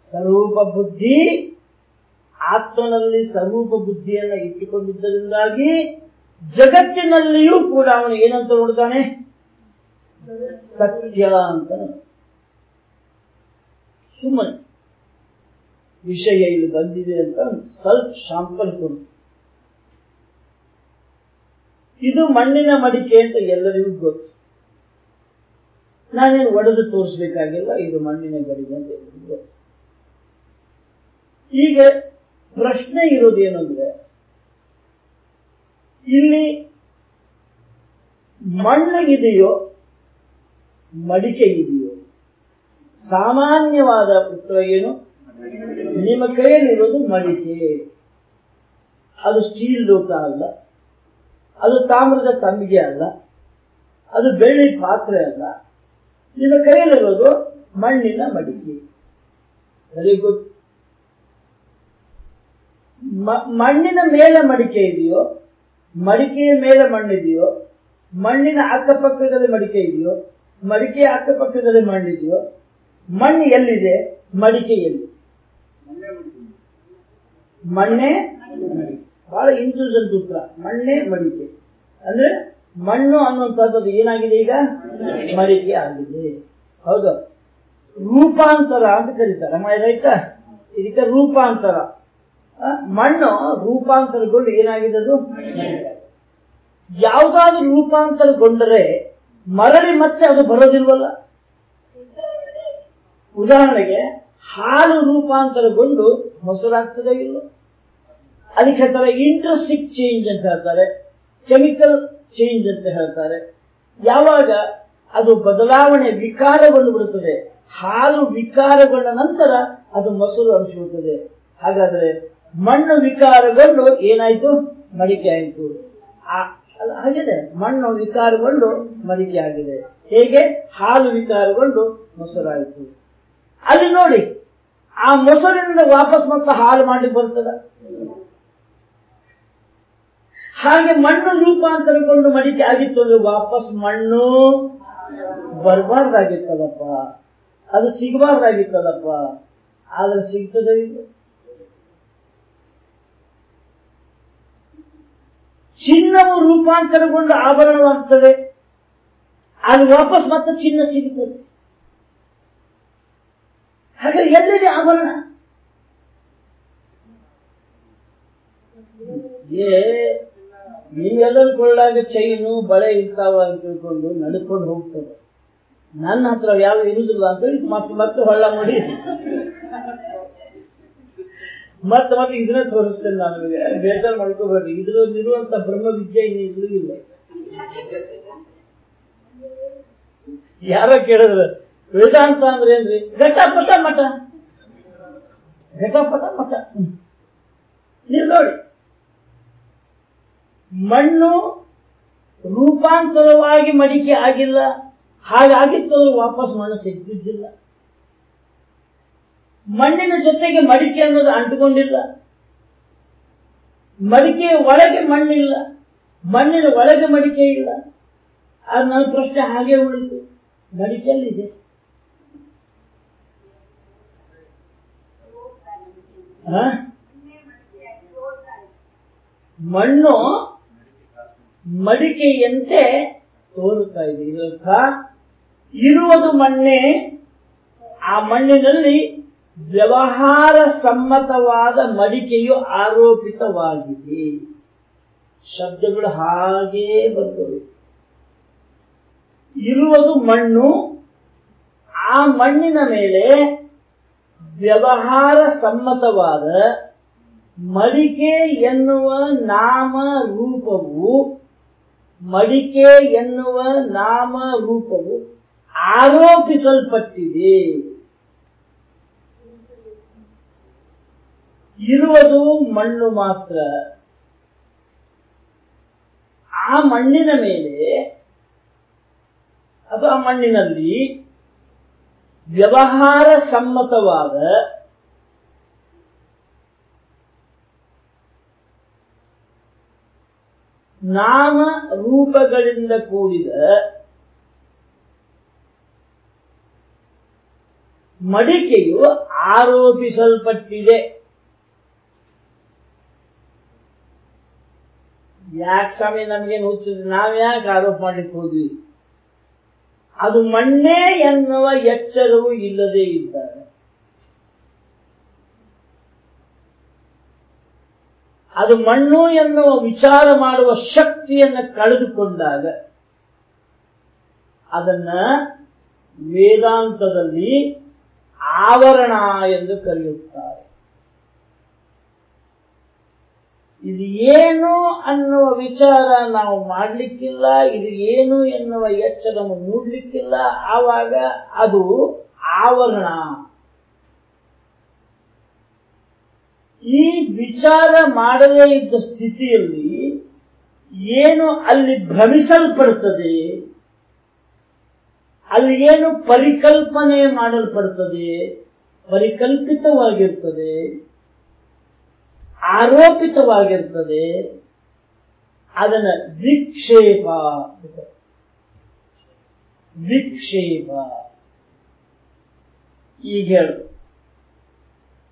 ಸ್ವರೂಪ ಬುದ್ಧಿ ಆತ್ಮನಲ್ಲಿ ಸ್ವರೂಪ ಬುದ್ಧಿಯನ್ನ ಇಟ್ಟುಕೊಂಡಿದ್ದರಿಂದಾಗಿ ಜಗತ್ತಿನಲ್ಲಿಯೂ ಕೂಡ ಅವನು ಏನಂತ ನೋಡ್ತಾನೆ? ಸತ್ಯ ಅಂತ ಸುಮ್ಮನೆ. ವಿಷಯ ಇಲ್ಲಿ ಬಂದಿದೆ ಅಂತ ಸ್ವಲ್ಪ ಶಾಂಪಲ್ ಕೊಡು ಇದು ಮಣ್ಣಿನ ಮಡಿಕೆ ಅಂತ ಎಲ್ಲರಿಗೂ ಗೊತ್ತು. ನಾನೇನು ಒಡೆದು ತೋರಿಸ್ಬೇಕಾಗಿಲ್ಲ, ಇದು ಮಣ್ಣಿನ ಗಡಿಗೆ ಅಂತ ಎಲ್ಲರಿಗೂ ಗೊತ್ತು. ಈಗ ಪ್ರಶ್ನೆ ಇರೋದೇನಂದ್ರೆ ಇಲ್ಲಿ ಮಣ್ಣು ಇದೆಯೋ, ಮಡಿಕೆ ಇದೆಯೋ, ಸಾಮಾನ್ಯವಾದ ಉತ್ತರ ಏನು? ನಿಮ್ಮ ಕೈಯಲ್ಲಿರೋದು ಮಡಿಕೆ. ಅದು ಸ್ಟೀಲ್ ಲೋಟ ಅಲ್ಲ, ಅದು ತಾಮ್ರದ ತಂಬಿಗೆ ಅಲ್ಲ, ಅದು ಬೆಳ್ಳಿ ಪಾತ್ರೆ ಅಲ್ಲ, ನಿಮ್ಮ ಕೈಯಲ್ಲಿರೋದು ಮಣ್ಣಿನ ಮಡಿಕೆ. ವೆರಿ ಗುಡ್ ಮಣ್ಣಿನ ಮೇಲೆ ಮಡಿಕೆ ಇದೆಯೋ, ಮಡಿಕೆಯ ಮೇಲೆ ಮಣ್ಣಿದೆಯೋ, ಮಣ್ಣಿನ ಅಕ್ಕಪಕ್ಕದಲ್ಲಿ ಮಡಿಕೆ ಇದೆಯೋ, ಮಡಿಕೆಯ ಅಕ್ಕಪಕ್ಕದಲ್ಲಿ ಮಣ್ಣಿದೆಯೋ, ಮಣ್ಣು ಎಲ್ಲಿದೆ? ಮಡಿಕೆ ಎಲ್ಲಿ ಮಣ್ಣೆ ಬಹಳ ಇಂಟೆಲಿಜೆಂಟ್ ಉತ್ತರ ಮಣ್ಣೆ ಮಡಿಕೆ. ಅಂದ್ರೆ ಮಣ್ಣು ಅನ್ನುವಂಥದ್ದು ಏನಾಗಿದೆ ಈಗ? ಮಡಿಕೆ ಆಗಿದೆ. ಹೌದು. ರೂಪಾಂತರ ಅಂತ ಕರೀತಾರೆ. ಇದಕ್ಕೆ ರೂಪಾಂತರ. ಮಣ್ಣು ರೂಪಾಂತರಗೊಂಡು ಏನಾಗಿದೆ ಅದು ಯಾವುದಾದ್ರೂ ರೂಪಾಂತರಗೊಂಡರೆ ಮರಳಿ ಮತ್ತೆ ಅದು ಬರೋದಿಲ್ವಲ್ಲ? ಉದಾಹರಣೆಗೆ ಹಾಲು ರೂಪಾಂತರಗೊಂಡು ಮೊಸರಾಗ್ತದೆ ಇಲ್ಲ? ಅದಕ್ಕೆ ಹೇಳ್ತಾರೆ ಇಂಟ್ರೆಸ್ಟಿಕ್ ಚೇಂಜ್ ಅಂತ ಹೇಳ್ತಾರೆ, ಕೆಮಿಕಲ್ ಚೇಂಜ್ ಅಂತ ಹೇಳ್ತಾರೆ. ಯಾವಾಗ ಅದು ಬದಲಾವಣೆ ವಿಕಾರಗೊಂಡು ಬಿಡುತ್ತದೆ ಹಾಲು ವಿಕಾರಗೊಂಡ ನಂತರ ಅದು ಮೊಸರು ಅನಿಸಿಬಿಡುತ್ತದೆ ಹಾಗಾದ್ರೆ ಮಣ್ಣು ವಿಕಾರಗೊಂಡು ಏನಾಯ್ತು? ಮಡಿಕೆ ಆಯಿತು. ಹಾಗಿದೆ ಮಣ್ಣು ವಿಕಾರಗೊಂಡು ಮಡಿಕೆ ಆಗಿದೆ. ಹೇಗೆ? ಹಾಲು ವಿಕಾರಗೊಂಡು ಮೊಸರಾಯಿತು. ಅಲ್ಲಿ ನೋಡಿ, ಆ ಮೊಸರಿನಿಂದ ವಾಪಸ್ ಮತ್ತೆ ಹಾಲು ಮಾಡಿ ಬರ್ತದ ಹಾಗೆ ಮಣ್ಣು ರೂಪಾಂತರಗೊಂಡು ಮಡಿಕೆ ಆಗಿತ್ತು ಅಂದ್ರೆ ವಾಪಸ್ ಮಣ್ಣು ಬರಬಾರ್ದಾಗಿತ್ತದಪ್ಪ ಅದು ಸಿಗಬಾರ್ದಾಗಿತ್ತದಪ್ಪ ಆದ್ರೆ ಸಿಗ್ತದೆ ಚಿನ್ನವು ರೂಪಾಂತರಗೊಂಡು ಆಭರಣವಾಗ್ತದೆ ಅದು ವಾಪಸ್ ಮತ್ತೆ ಚಿನ್ನ ಸಿಗುತ್ತದೆ. ಹಾಗೆ ಎಲ್ಲಿದೆ ಆಭರಣ? ಏ, ನೀವೆಲ್ಲರೂ ಕೊಳ್ಳಾಗ ಚೈನು, ಬಳೆ ಇರ್ತಾವ ಅಂತ ತಿಳ್ಕೊಂಡು ನಡ್ಕೊಂಡು ಹೋಗ್ತದೆ. ನನ್ನ ಹತ್ರ ಯಾವ ಇರುವುದಿಲ್ಲ ಅಂತ ಮತ್ತೆ ಮತ್ತೆ ಹೊಳ್ಳ ಮಾಡಿ. ಮತ್ತೆ ಮತ್ತೆ ಇದನ್ನ ತೋರಿಸ್ತೇನೆ ನಾನು ನಿಮಗೆ. ಬೇಸರ ಮಾಡ್ಕೋಬೇಡ್ರಿ ಇದ್ರಲ್ಲಿರುವಂತ ಬ್ರಹ್ಮ ವಿದ್ಯೆ ಇನ್ನು ಇಲ್ಲ. ಯಾರೋ ಕೇಳಿದ್ರು, ವೇದಾಂತ ಅಂದ್ರೆ ಏನ್ರಿ? ಘಟಪಟ ಮಠ. ಘಟಪಟ ಮಠ. ನೀವು ನೋಡಿ. ಮಣ್ಣು ರೂಪಾಂತರವಾಗಿ ಮಡಿಕೆ ಆಗಿಲ್ಲ. ಹಾಗಾಗಿತ್ತು ವಾಪಸ್ ಮಣ್ಣು ಸಿಗ್ತಿದ್ದಿಲ್ಲ. ಮಣ್ಣಿನ ಜೊತೆಗೆ ಮಡಿಕೆ ಅನ್ನೋದು ಅಂಟುಕೊಂಡಿಲ್ಲ. ಮಡಿಕೆಯ ಒಳಗೆ ಮಣ್ಣಿಲ್ಲ. ಮಣ್ಣಿನ ಒಳಗೆ ಮಡಿಕೆ ಇಲ್ಲ. ಆಗ ನನ್ನ ಪ್ರಶ್ನೆ ಹಾಗೆ ಉಳಿತು. ಮಡಿಕೆಯಲ್ಲಿದೆ? ಮಣ್ಣು ಮಡಿಕೆಯಂತೆ ತೋರುತ್ತಾ ಇದೆ. ಇದರರ್ಥ, ಇರುವುದು ಮಣ್ಣೆ, ಆ ಮಣ್ಣಿನಲ್ಲಿ ವ್ಯವಹಾರ ಸಮ್ಮತವಾದ ಮಡಿಕೆಯು ಆರೋಪಿತವಾಗಿದೆ. ಶಬ್ದಗಳು ಹಾಗೇ ಬರ್ತವೆ ಇರುವುದು ಮಣ್ಣು. ಆ ಮಣ್ಣಿನ ಮೇಲೆ ವ್ಯವಹಾರ ಸಮ್ಮತವಾದ ಮಡಿಕೆ ಎನ್ನುವ ನಾಮ ರೂಪವು, ಮಡಿಕೆ ಎನ್ನುವ ನಾಮ ರೂಪವು ಆರೋಪಿಸಲ್ಪಟ್ಟಿದೆ. ಇರುವುದು ಮಣ್ಣು ಮಾತ್ರ. ಆ ಮಣ್ಣಿನ ಮೇಲೆ ಆ ಮಣ್ಣಿನಲ್ಲಿ ವ್ಯವಹಾರ ಸಮ್ಮತವಾದ ನಾಮ ರೂಪಗಳಿಂದ ಕೂಡಿದ ಮಡಿಕೆಯು ಆರೋಪಿಸಲ್ಪಟ್ಟಿದೆ. ಯಾಕೆ ಸ್ವಾಮಿ ನಮಗೇನು ಹುಚ್ಚಿದ್ರು ನಾವು ಯಾಕೆ ಆರೋಪ ಮಾಡ್ಲಿಕ್ಕೆ ಹೋದ್ವಿ? ಅದು ಮಣ್ಣೇ ಎನ್ನುವ ಎಚ್ಚರವೂ ಇಲ್ಲದೇ ಇದ್ದಾರೆ. ಅದು ಮಣ್ಣು ಎನ್ನುವ ವಿಚಾರ ಮಾಡುವ ಶಕ್ತಿಯನ್ನು ಕಳೆದುಕೊಂಡಾಗ ಅದನ್ನ ವೇದಾಂತದಲ್ಲಿ ಆವರಣ ಎಂದು ಕರೆಯುತ್ತಾರೆ. ಇದು ಏನು ಅನ್ನುವ ವಿಚಾರ ನಾವು ಮಾಡಲಿಕ್ಕಿಲ್ಲ, ಇದು ಏನು ಎನ್ನುವ ಎಚ್ಚರವನ್ನು ಮೂಡಲಿಕ್ಕಿಲ್ಲ, ಆವಾಗ ಅದು ಆವರಣ. ಈ ವಿಚಾರ ಮಾಡದೇ ಇದ್ದ ಸ್ಥಿತಿಯಲ್ಲಿ ಏನು ಅಲ್ಲಿ ಭ್ರಮಿಸಲ್ಪಡುತ್ತದೆ ಅಲ್ಲಿ ಏನು ಪರಿಕಲ್ಪನೆ ಮಾಡಲ್ಪಡುತ್ತದೆ ಪರಿಕಲ್ಪಿತವಾಗಿರ್ತದೆ ಆರೋಪಿತವಾಗಿರ್ತದೆ ಅದನ್ನ ವಿಕ್ಷೇಪ ವಿಕ್ಷೇಪ. ಈಗ ಹೇಳು.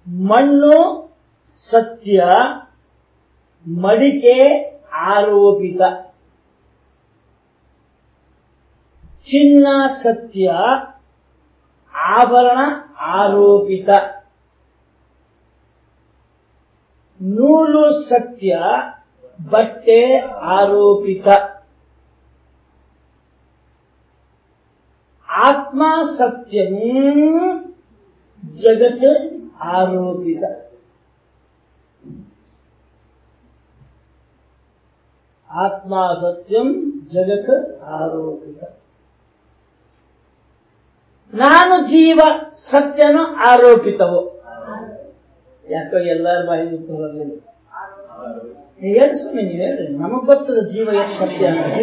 ಮಣ್ಣು ಸತ್ಯ ಮಡಿಕೆ ಆರೋಪಿತ. ಚಿನ್ನ ಸತ್ಯ ಆಭರಣ ಆರೋಪಿತ. ನೂಲು ಸತ್ಯ, ಬಟ್ಟೆ ಆರೋಪಿತ. ಆತ್ಮ ಸತ್ಯಂ ಜಗತ್ ಆರೋಪಿತ. ಆತ್ಮ ಸತ್ಯಂ ಜಗತ್ ಆರೋಪಿತ. ನಾನು ಜೀವ ಸತ್ಯನು ಆರೋಪಿತವು. ಯಾಕೋ ಎಲ್ಲರ ಬಾಯಿ ಬರಲಿಲ್ಲ. ಹೇಳಿ ಸ್ವಾಮಿ ನೀವು ಹೇಳ್ರಿ ನಮಗ್ ಜೀವ ಎಷ್ಟು ಸತ್ಯ ಅಂತ.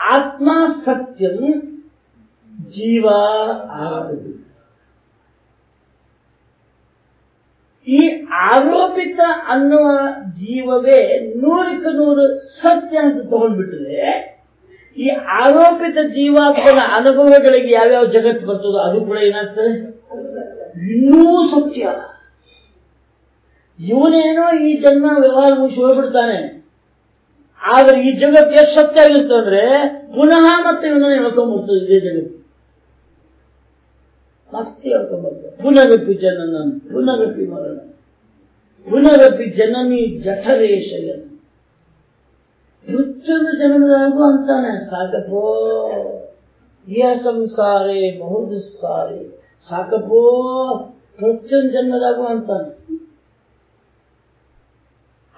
ಆತ್ಮ ಸತ್ಯಂ ಜೀವ ಆರೋಪಿತ ಈ ಆರೋಪಿತ ಅನ್ನುವ ಜೀವವೇ ನೂರಕ್ಕೆ ನೂರು ಸತ್ಯ ಅಂತ ತಗೊಂಡ್ಬಿಟ್ರೆ ಈ ಆರೋಪಿತ ಜೀವಾತ್ಮನ ಅನುಭವಗಳಿಗೆ ಯಾವ್ಯಾವ ಜಗತ್ತು ಬರ್ತದೋ ಅದು ಕೂಡ ಏನಾಗ್ತದೆ? ಇನ್ನೂ ಸತ್ಯ. ಇವನೇನೋ ಈ ಜನ್ಮ ವ್ಯವಹಾರ ಮುಗಿಸಿ ಹೋಗ್ಬಿಡ್ತಾನೆ. ಆದ್ರೆ ಈ ಜಗತ್ತು ಎಷ್ಟು ಸತ್ಯ ಆಗಿರ್ತಂದ್ರೆ ಪುನಃ ಮತ್ತೆ ಇವನನ್ನು ಹೇಳ್ಕೊಂಡ್ಬರ್ತದೆ ಇದೇ ಜಗತ್ತು. ಮತ್ತೆ ಹೇಳ್ಕೊಂಡ್ಬರ್ತದೆ ಪುನರಪಿ ಜನನ, ಪುನರಪಿ ಮರಣ. ಪುನರಪಿ ಜನನಿ ಜಠರೇಶಯ ಮೃತ್ಯುದ ಜನ್ಮದಾಗೂ ಅಂತಾನೆ, ಸಾಕಪ್ಪೋ. ಇಹ ಸಂಸಾರೇ ಬಹುದು ಸಾರಿ. ಸಾಕಪ್ಪೋ, ಪ್ರತಿಯೊಂದು ಜನ್ಮದಾಗೂ ಅಂತಾನೆ.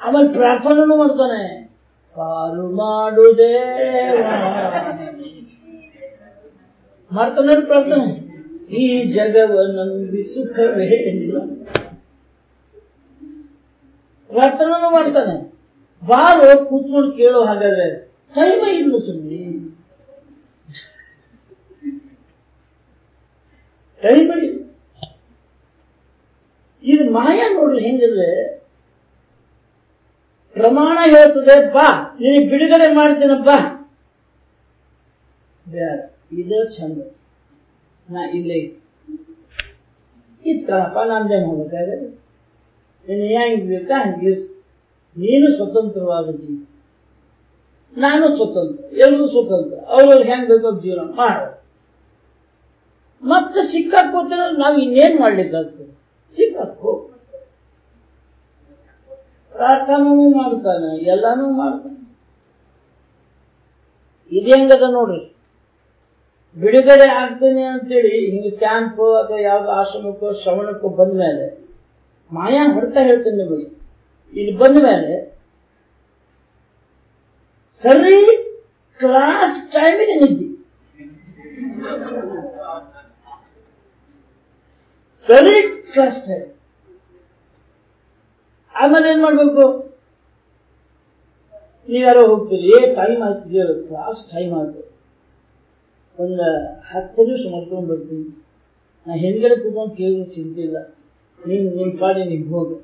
ಆಮೇಲೆ ಪ್ರಾರ್ಥನೂ ಮಾಡ್ತಾನೆ. ಪಾರು ಮಾಡುದೇ ಮಾಡ್ತಾನೆ ಪ್ರಾರ್ಥನೆ? ಈ ಜಗವ ನಂಬಿ ಸುಖವೇ ಇಲ್ಲ ಪ್ರಾರ್ಥನೂ ಮಾಡ್ತಾನೆ. ಬಾರು ಕೂತ್ಕೊಂಡು ಕೇಳೋ ಹಾಗಾದ್ರೆ ಟೈಮೇ ಇಲ್ಲ ಸುಮ್ಮನೆ ಟೈಮೇ ಇಲ್ಲ ಇದು ಮಾಯ ನೋಡ್ರಿ ಹೆಂಗಿದ್ರೆ ಪ್ರಮಾಣ ಹೇಳ್ತದೆ, ಬಾ, ನಿನಗೆ ಬಿಡುಗಡೆ ಮಾಡ್ತೀನಪ್ಪ ಬೇಡ ಇದೇ ಚಂದ. ನಾ ಇಲ್ಲೇ ಇತ್ಕಳಪ್ಪ ನಂದೇನು ಹೋಗ್ಬೇಕಾದ್ರೆ ನೀನು ಹೆಂಗ್ ಬೇಕಾ ಹಂಗೆ ನೀನು ಸ್ವತಂತ್ರವಾದ ಜೀವ. ನಾನು ಸ್ವತಂತ್ರ, ಎಲ್ಲರೂ ಸ್ವತಂತ್ರ. ಅವ್ರವ್ರು ಹೆಂಗ್ ಬೇಕೋ ಜೀವನ ಮಾಡ. ಮತ್ತೆ ಸಿಕ್ಕಾಕೋತಾರೆ ನಾವು ಇನ್ನೇನ್ ಮಾಡ್ಲಿಕ್ಕಾಗ್ತದೆ? ಸಿಕ್ಕಾಕೋ ಪ್ರಾರ್ಥನೂ ಮಾಡ್ತಾನೆ, ಎಲ್ಲಾನು ಮಾಡ್ತಾನೆ. ಹೆಂಗದ ನೋಡ್ರಿ? ಬಿಡುಗಡೆ ಆಗ್ತೇನೆ ಅಂತೇಳಿ ಹಿಂಗೆ ಕ್ಯಾಂಪ್ ಅಥವಾ ಯಾವ್ದು ಆಶ್ರಮಕ್ಕೋ, ಶ್ರವಣಕ್ಕೋ ಬಂದ ಮೇಲೆ ಮಾಯಾ ಹೊಡ್ತಾ ಹೇಳ್ತೇನೆ ನಿಮಗೆ. ಇಲ್ಲಿ ಬಂದ ಮೇಲೆ ಸರಿ ಕ್ಲಾಸ್ ಟೈಮಿಗೆ ನಿದ್ದೆ. ಸರಿ ಕ್ಲಾಸ್ ಟೈಮ್ ಆಮೇಲೆ ಏನ್ ಮಾಡ್ಬೇಕು? ನೀವ್ಯಾರೋ ಹೋಗ್ತೀರಿ ಟೈಮ್ ಆಗ್ತಿದೆ ಕ್ಲಾಸ್ ಟೈಮ್ ಆಯ್ತು. ಒಂದು ಹತ್ತು ನಿಮಿಷ ಮಾಡ್ಕೊಂಡು ಬರ್ತೀನಿ ನಾ ಹಿಂದ್ಗಡೆ ಕೂತ್ಕೊಂಡು ಕೇಳಿದ್ರೆ ಚಿಂತೆ ಇಲ್ಲ. ನಿಮ್ ನಿನ್ ಪಾಡಿ ನಿಮ್ಗೆ ಹೋಗು.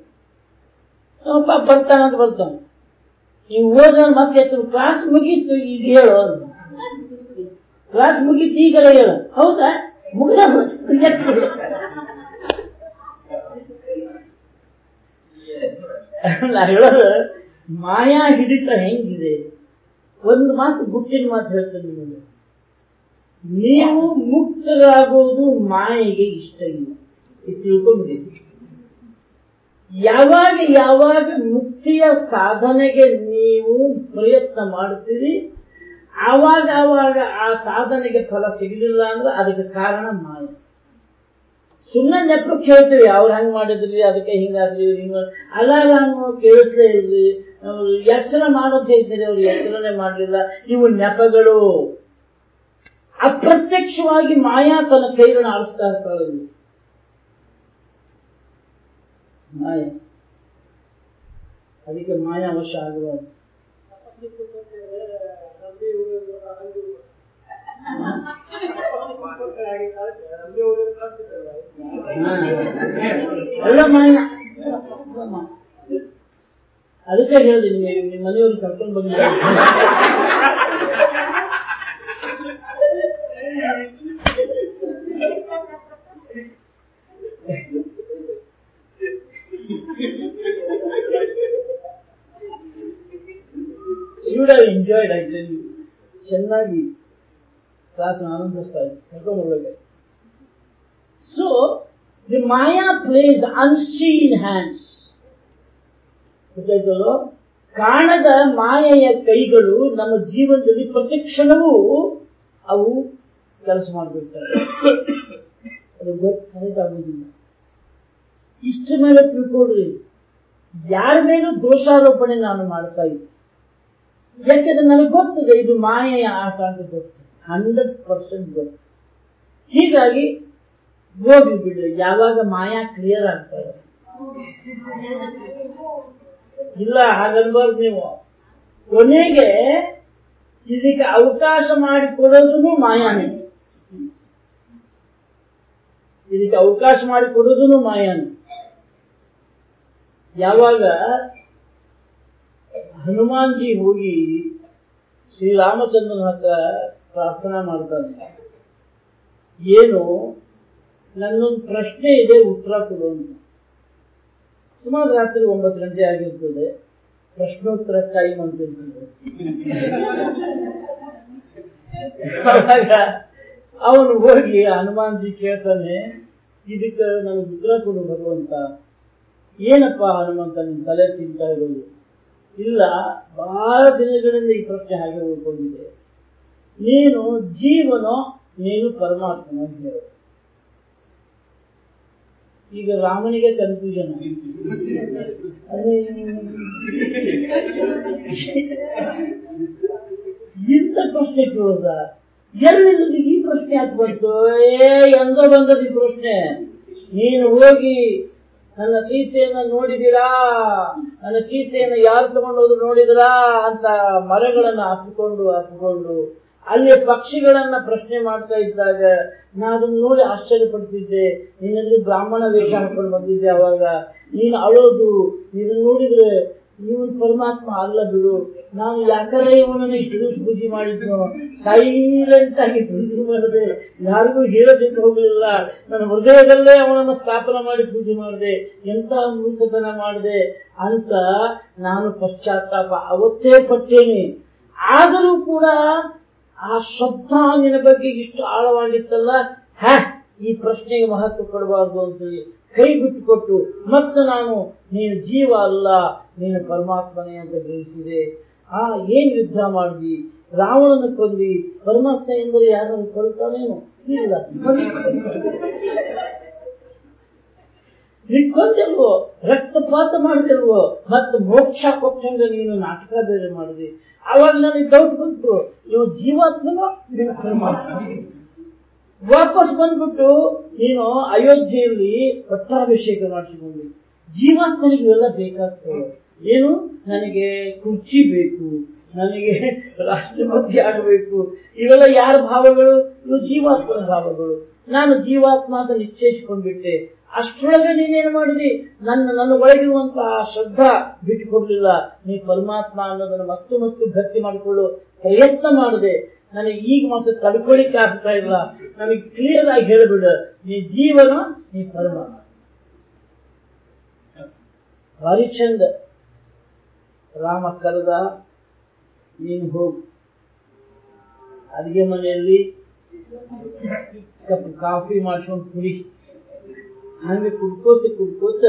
ಬರ್ತಾನಂತ ಬರ್ತಾನೆ ನೀವು ಹೋದ್ರೆ ಮತ್ತೆ ಹೆಚ್ಚು ಕ್ಲಾಸ್ ಮುಗೀತು, ಈಗ ಹೇಳು ಕ್ಲಾಸ್ ಮುಗೀತು ಈಗಲೇ ಹೇಳು. ಹೌದಾ? ಮುಗಿದ ನಾ ಹೇಳೋದು, ಮಾಯಾ ಹಿಡಿತ ಹೆಂಗಿದೆ? ಒಂದು ಮಾತು ಗುಟ್ಟಿನ ಮಾತು ಹೇಳ್ತೇನೆ ನಿಮಗೆ. ನೀವು ಮುಕ್ತರಾಗೋದು ಮಾಯೆಗೆ ಇಷ್ಟ ಇಲ್ಲ. ಇದು ತಿಳ್ಕೊಂಡ್ಬಿಡಿ. ಯಾವಾಗ ಯಾವಾಗ ಮುಕ್ತಿಯ ಸಾಧನೆಗೆ ನೀವು ಪ್ರಯತ್ನ ಮಾಡ್ತೀರಿ ಆವಾಗ ಆವಾಗ ಆ ಸಾಧನೆಗೆ ಫಲ ಸಿಗಲಿಲ್ಲ ಅಂದ್ರೆ ಅದಕ್ಕೆ ಕಾರಣ ಮಾಯ. ಸುಮ್ಮನೆ ನೆಪಕ್ಕೆ ಕೇಳ್ತೀವಿ, ಅವ್ರು ಹಂಗ್ ಮಾಡಿದ್ರಿ, ಅದಕ್ಕೆ ಹಿಂಗಾದ್ರಿ, ಹಿಂಗ ಅಲಾರಾಮ್ ಕೇಳಿಸ್ಲೇ ಅವ್ರು ಎಚ್ಚರ ಮಾಡೋದು ಹೇಳ್ತೀರಿ, ಅವ್ರು ಎಚ್ಚರನೆ ಮಾಡಲಿಲ್ಲ. ಇವು ನೆಪಗಳು. ಅಪ್ರತ್ಯಕ್ಷವಾಗಿ ಮಾಯಾ ತನ್ನ ಕೈಗಳನ್ನ ಆಡಿಸ್ತಾ ಇರ್ತಾಳೆ ಮಾಯ ಅದಕ್ಕೆ ಮಾಯಾ ವಶ ಆಗಬಾರ್ದು ಎಲ್ಲ ಮಾಯ ಅದಕ್ಕೆ ಹೇಳಿದೆ ನಿಮಗೆ ನಿಮ್ಮ ಮನೆಯವ್ರಿಗೆ ಕರ್ಕೊಂಡು ಎಂಜಾಯ್ಡ್ ಚೆನ್ನಾಗಿ ಕ್ಲಾಸ್ ಆನಂದಿಸ್ತಾ ಇದ್ದೆ ಕರ್ಕೊಂಡ್ಬರ್ಬೇಕು so the maya plays unseen hands ಗೊತ್ತಾಯ್ತಲ್ಲ? ಕಾಣದ ಮಾಯೆಯ ಕೈಗಳು ನಮ್ಮ ಜೀವನದಲ್ಲಿ ಪ್ರತಿಕ್ಷಣವೂ ಅವು ಕೆಲಸ ಮಾಡಿಬಿಡ್ತವೆ ಅದು ಗೊತ್ತಾಗೋದಿಲ್ಲ ಇಷ್ಟು ಮೇಲೆ ತಿಳ್ಕೊಡ್ರಿ ಯಾರ ಮೇಲೂ ದೋಷಾರೋಪಣೆ ನಾನು ಮಾಡ್ತಾ ಇದ್ದೆ. ಯಾಕೆಂದ್ರೆ ನನಗೆ ಗೊತ್ತದೆ? ಇದು ಮಾಯೆಯ ಆಟ ಅಂತ ಗೊತ್ತು. ಹಂಡ್ರೆಡ್ ಪರ್ಸೆಂಟ್ ಗೊತ್ತು. ಹೀಗಾಗಿ ಹೋಗಿ ಬಿಡ್ರಿ, ಯಾವಾಗ ಮಾಯಾ ಕ್ಲಿಯರ್ ಆಗ್ತದೆ ಇಲ್ಲ ಹಾಗನ್ಬಾರ್ದು ನೀವು. ಕೊನೆಗೆ ಇದಕ್ಕೆ ಅವಕಾಶ ಮಾಡಿ ಮಾಡಿಕೊಡೋದನ್ನು ಮಾಯಾನೇ. ಇದಕ್ಕೆ ಅವಕಾಶ ಮಾಡಿ ಮಾಡಿಕೊಡೋದನ್ನು ಮಾಯಾನೇ. ಯಾವಾಗ ಹನುಮಾನ್ಜಿ ಹೋಗಿ ಶ್ರೀರಾಮಚಂದ್ರನ ಹತ್ರ ಪ್ರಾರ್ಥನಾ ಮಾಡ್ತಾನೆ. ಏನು? ನನ್ನೊಂದು ಪ್ರಶ್ನೆ ಇದೆ, ಉತ್ತರ ಕೊಡು ಅಂತ. ಸುಮಾರು ರಾತ್ರಿ ಒಂಬತ್ತು ಗಂಟೆ ಆಗಿರ್ತದೆ. ಪ್ರಶ್ನೋತ್ತರ ಟೈಮ್ ಅಂತ ಅವನು ಹೋಗಿ ಹನುಮಾನ್ಜಿ ಕೇಳ್ತಾನೆ, ಇದಕ್ಕೆ ನನಗೆ ಉತ್ತರ ಕೊಡು ಭಗವಂತ. ಏನಪ್ಪ ಹನುಮಂತ, ನಿನ್ ತಲೆ ತಿಂತಾ ಇರೋದು? ಇಲ್ಲ, ಬಹಳ ದಿನಗಳಿಂದ ಈ ಪ್ರಶ್ನೆ ಹಾಗೆ ಉಳ್ಕೊಂಡಿದೆ. ನೀನು ಜೀವನೋ, ನೀನು ಪರಮಾತ್ಮನೋ ಅಂತ ಈಗ ರಾಮನಿಗೆ ಕನ್ಫ್ಯೂಷನ್ ಇಂಥ ಪ್ರಶ್ನೆ ಕೇಳೋದ? ಎಲ್ಲಿಲ್ಲದ ಈ ಪ್ರಶ್ನೆ ಯಾಕೆ ಬಂತು? ಏ ಎಂದ ಬಂದದ ಈ ಪ್ರಶ್ನೆ. ನೀನು ಹೋಗಿ ನನ್ನ ಸೀತೆಯನ್ನ ನೋಡಿದಿರಾ? ನನ್ನ ಸೀತೆಯನ್ನು ಯಾರು ತಗೊಂಡೋದ್ರು ನೋಡಿದಿರಾ? ಅಂತ ಮರಗಳನ್ನ ಹಪ್ಪಿಕೊಂಡು ಹಪ್ಪಿಕೊಂಡು ಅಲ್ಲಿ ಪಕ್ಷಿಗಳನ್ನ ಪ್ರಶ್ನೆ ಮಾಡ್ತಾ ಇದ್ದಾಗ ನಾ ಅದನ್ನ ನೋಡಿ ಆಶ್ಚರ್ಯ ಪಡ್ತಿದ್ದೆ. ನಿನ್ನಲ್ಲಿ ಬ್ರಾಹ್ಮಣ ವೇಷ ಹಾಕೊಂಡು ಬಂದಿದ್ದೆ ಅವಾಗ. ನೀನು ಅಳೋದು. ಇದನ್ನ ನೋಡಿದ್ರೆ ಇವನ್ ಪರಮಾತ್ಮ ಅಲ್ಲ ಬಿಡು. ನಾನು ಯಾಕಂದ್ರೆ ಇವನನ್ನು ಇಷ್ಟು ದಿವಸ ಪೂಜೆ ಮಾಡಿದ್ನು? ಸೈಲೆಂಟ್ ಆಗಿ ಪೂಜೆ ಮಾಡದೆ, ಯಾರಿಗೂ ಹೇಳೋದಕ್ಕೆ ಹೋಗಲಿಲ್ಲ. ನನ್ನ ಹೃದಯದಲ್ಲೇ ಅವನನ್ನ ಸ್ಥಾಪನೆ ಮಾಡಿ ಪೂಜೆ ಮಾಡಿದೆ. ಎಂತ ಮೂರ್ಖತನ ಮಾಡಿದೆ ಅಂತ ನಾನು ಪಶ್ಚಾತ್ತಾಪ. ಅವತ್ತೇ ಪಟ್ಟೇನೆ. ಆದರೂ ಕೂಡ ಆ ಶಬ್ದ ನಿನ್ನ ಬಗ್ಗೆ ಇಷ್ಟು ಆಳವಾಗಿತ್ತಲ್ಲ? ಹ, ಈ ಪ್ರಶ್ನೆಗೆ ಮಹತ್ವ ಕೊಡಬಾರದು ಅಂತೇಳಿ ಕೈ ಬಿಟ್ಟುಕೊಟ್ಟು, ಮತ್ತೆ ನಾನು, ನೀನು ಜೀವ ಅಲ್ಲ. ನೀನು ಪರಮಾತ್ಮನೇ ಅಂತ ಗ್ರಹಿಸಿದೆ. ಆ ಏನ್ ಯುದ್ಧ ಮಾಡಿದ್ವಿ ರಾವಣನ ಕೊಂದಿ ಪರಮಾತ್ಮ ಎಂದರೆ ಯಾರನ್ನು ಕೊಲ್ತಾನೇನು? ಇಲ್ಲ. ನೀನ್ ಕೊಂದಲ್ವೋ? ರಕ್ತಪಾತ ಮಾಡಿದಲ್ವೋ? ಮತ್ತೆ ಮೋಕ್ಷ ಕೊಟ್ಟಂಗ ನೀನು ನಾಟಕ ಬೇರೆ ಮಾಡಿದೆ. ಅವಾಗ ನನಗೆ ಡೌಟ್ ಬಂತು. ಇವ್ ಜೀವಾತ್ಮನೋ? ನೀನು ಪರಮಾತ್ಮ ವಾಪಸ್ ಬಂದ್ಬಿಟ್ಟು ನೀನು ಅಯೋಧ್ಯೆಯಲ್ಲಿ ಪಟ್ಟಾಭಿಷೇಕ ಮಾಡಿಸಿಕೊಂಡಿ. ಜೀವಾತ್ಮನಿಗೆ ಇವೆಲ್ಲ ಬೇಕಾಗ್ತವೆ. ಏನು? ನನಗೆ ಕುರ್ಚಿ ಬೇಕು, ನನಗೆ ರಾಷ್ಟ್ರಪತಿ ಆಗಬೇಕು. ಇವೆಲ್ಲ ಯಾರ ಭಾವಗಳು? ಇವು ಜೀವಾತ್ಮನ ಭಾವಗಳು. ನಾನು ಜೀವಾತ್ಮ ಅಂತ ನಿಶ್ಚಯಿಸ್ಕೊಂಡ್ಬಿಟ್ಟೆ. ಅಷ್ಟರೊಳಗೆ ನೀನೇನು ಮಾಡಿದ್ರಿ ನನ್ನ ನನ್ನ ಒಳಗಿರುವಂತಹ ಶ್ರದ್ಧಾ ಬಿಟ್ಟುಕೊಡ್ಲಿಲ್ಲ. ನೀ ಪರಮಾತ್ಮ ಅನ್ನೋದನ್ನು ಮತ್ತು ಮತ್ತು ಗಟ್ಟಿ ಮಾಡಿಕೊಳ್ಳೋ ಪ್ರಯತ್ನ ಮಾಡಿದೆ. ನನಗೆ ಈಗ ಮತ್ತೆ ತಡ್ಕೊಳ್ಳಿಕ್ಕೆ ಆಗ್ತಾ ಇಲ್ಲ. ನನಗೆ ಕ್ಲಿಯರ್ ಆಗಿ ಹೇಳಿಬಿಡ. ನೀ ಜೀವನ, ನೀ ಪರಮಾತ್ಮ. ಭಾರಿ ಚಂದ. ರಾಮ ಕರೆದ, ನೀನು ಹೋಗು. ಅಡಿಗೆ ಮನೆಯಲ್ಲಿ ಕಪ್ ಕಾಫಿ ಮಾಡ್ಸ್ಕೊಂಡು ಕುಡಿ. ಹಂಗೆ ಕುಡ್ಕೋತ ಕುಡ್ಕೋತ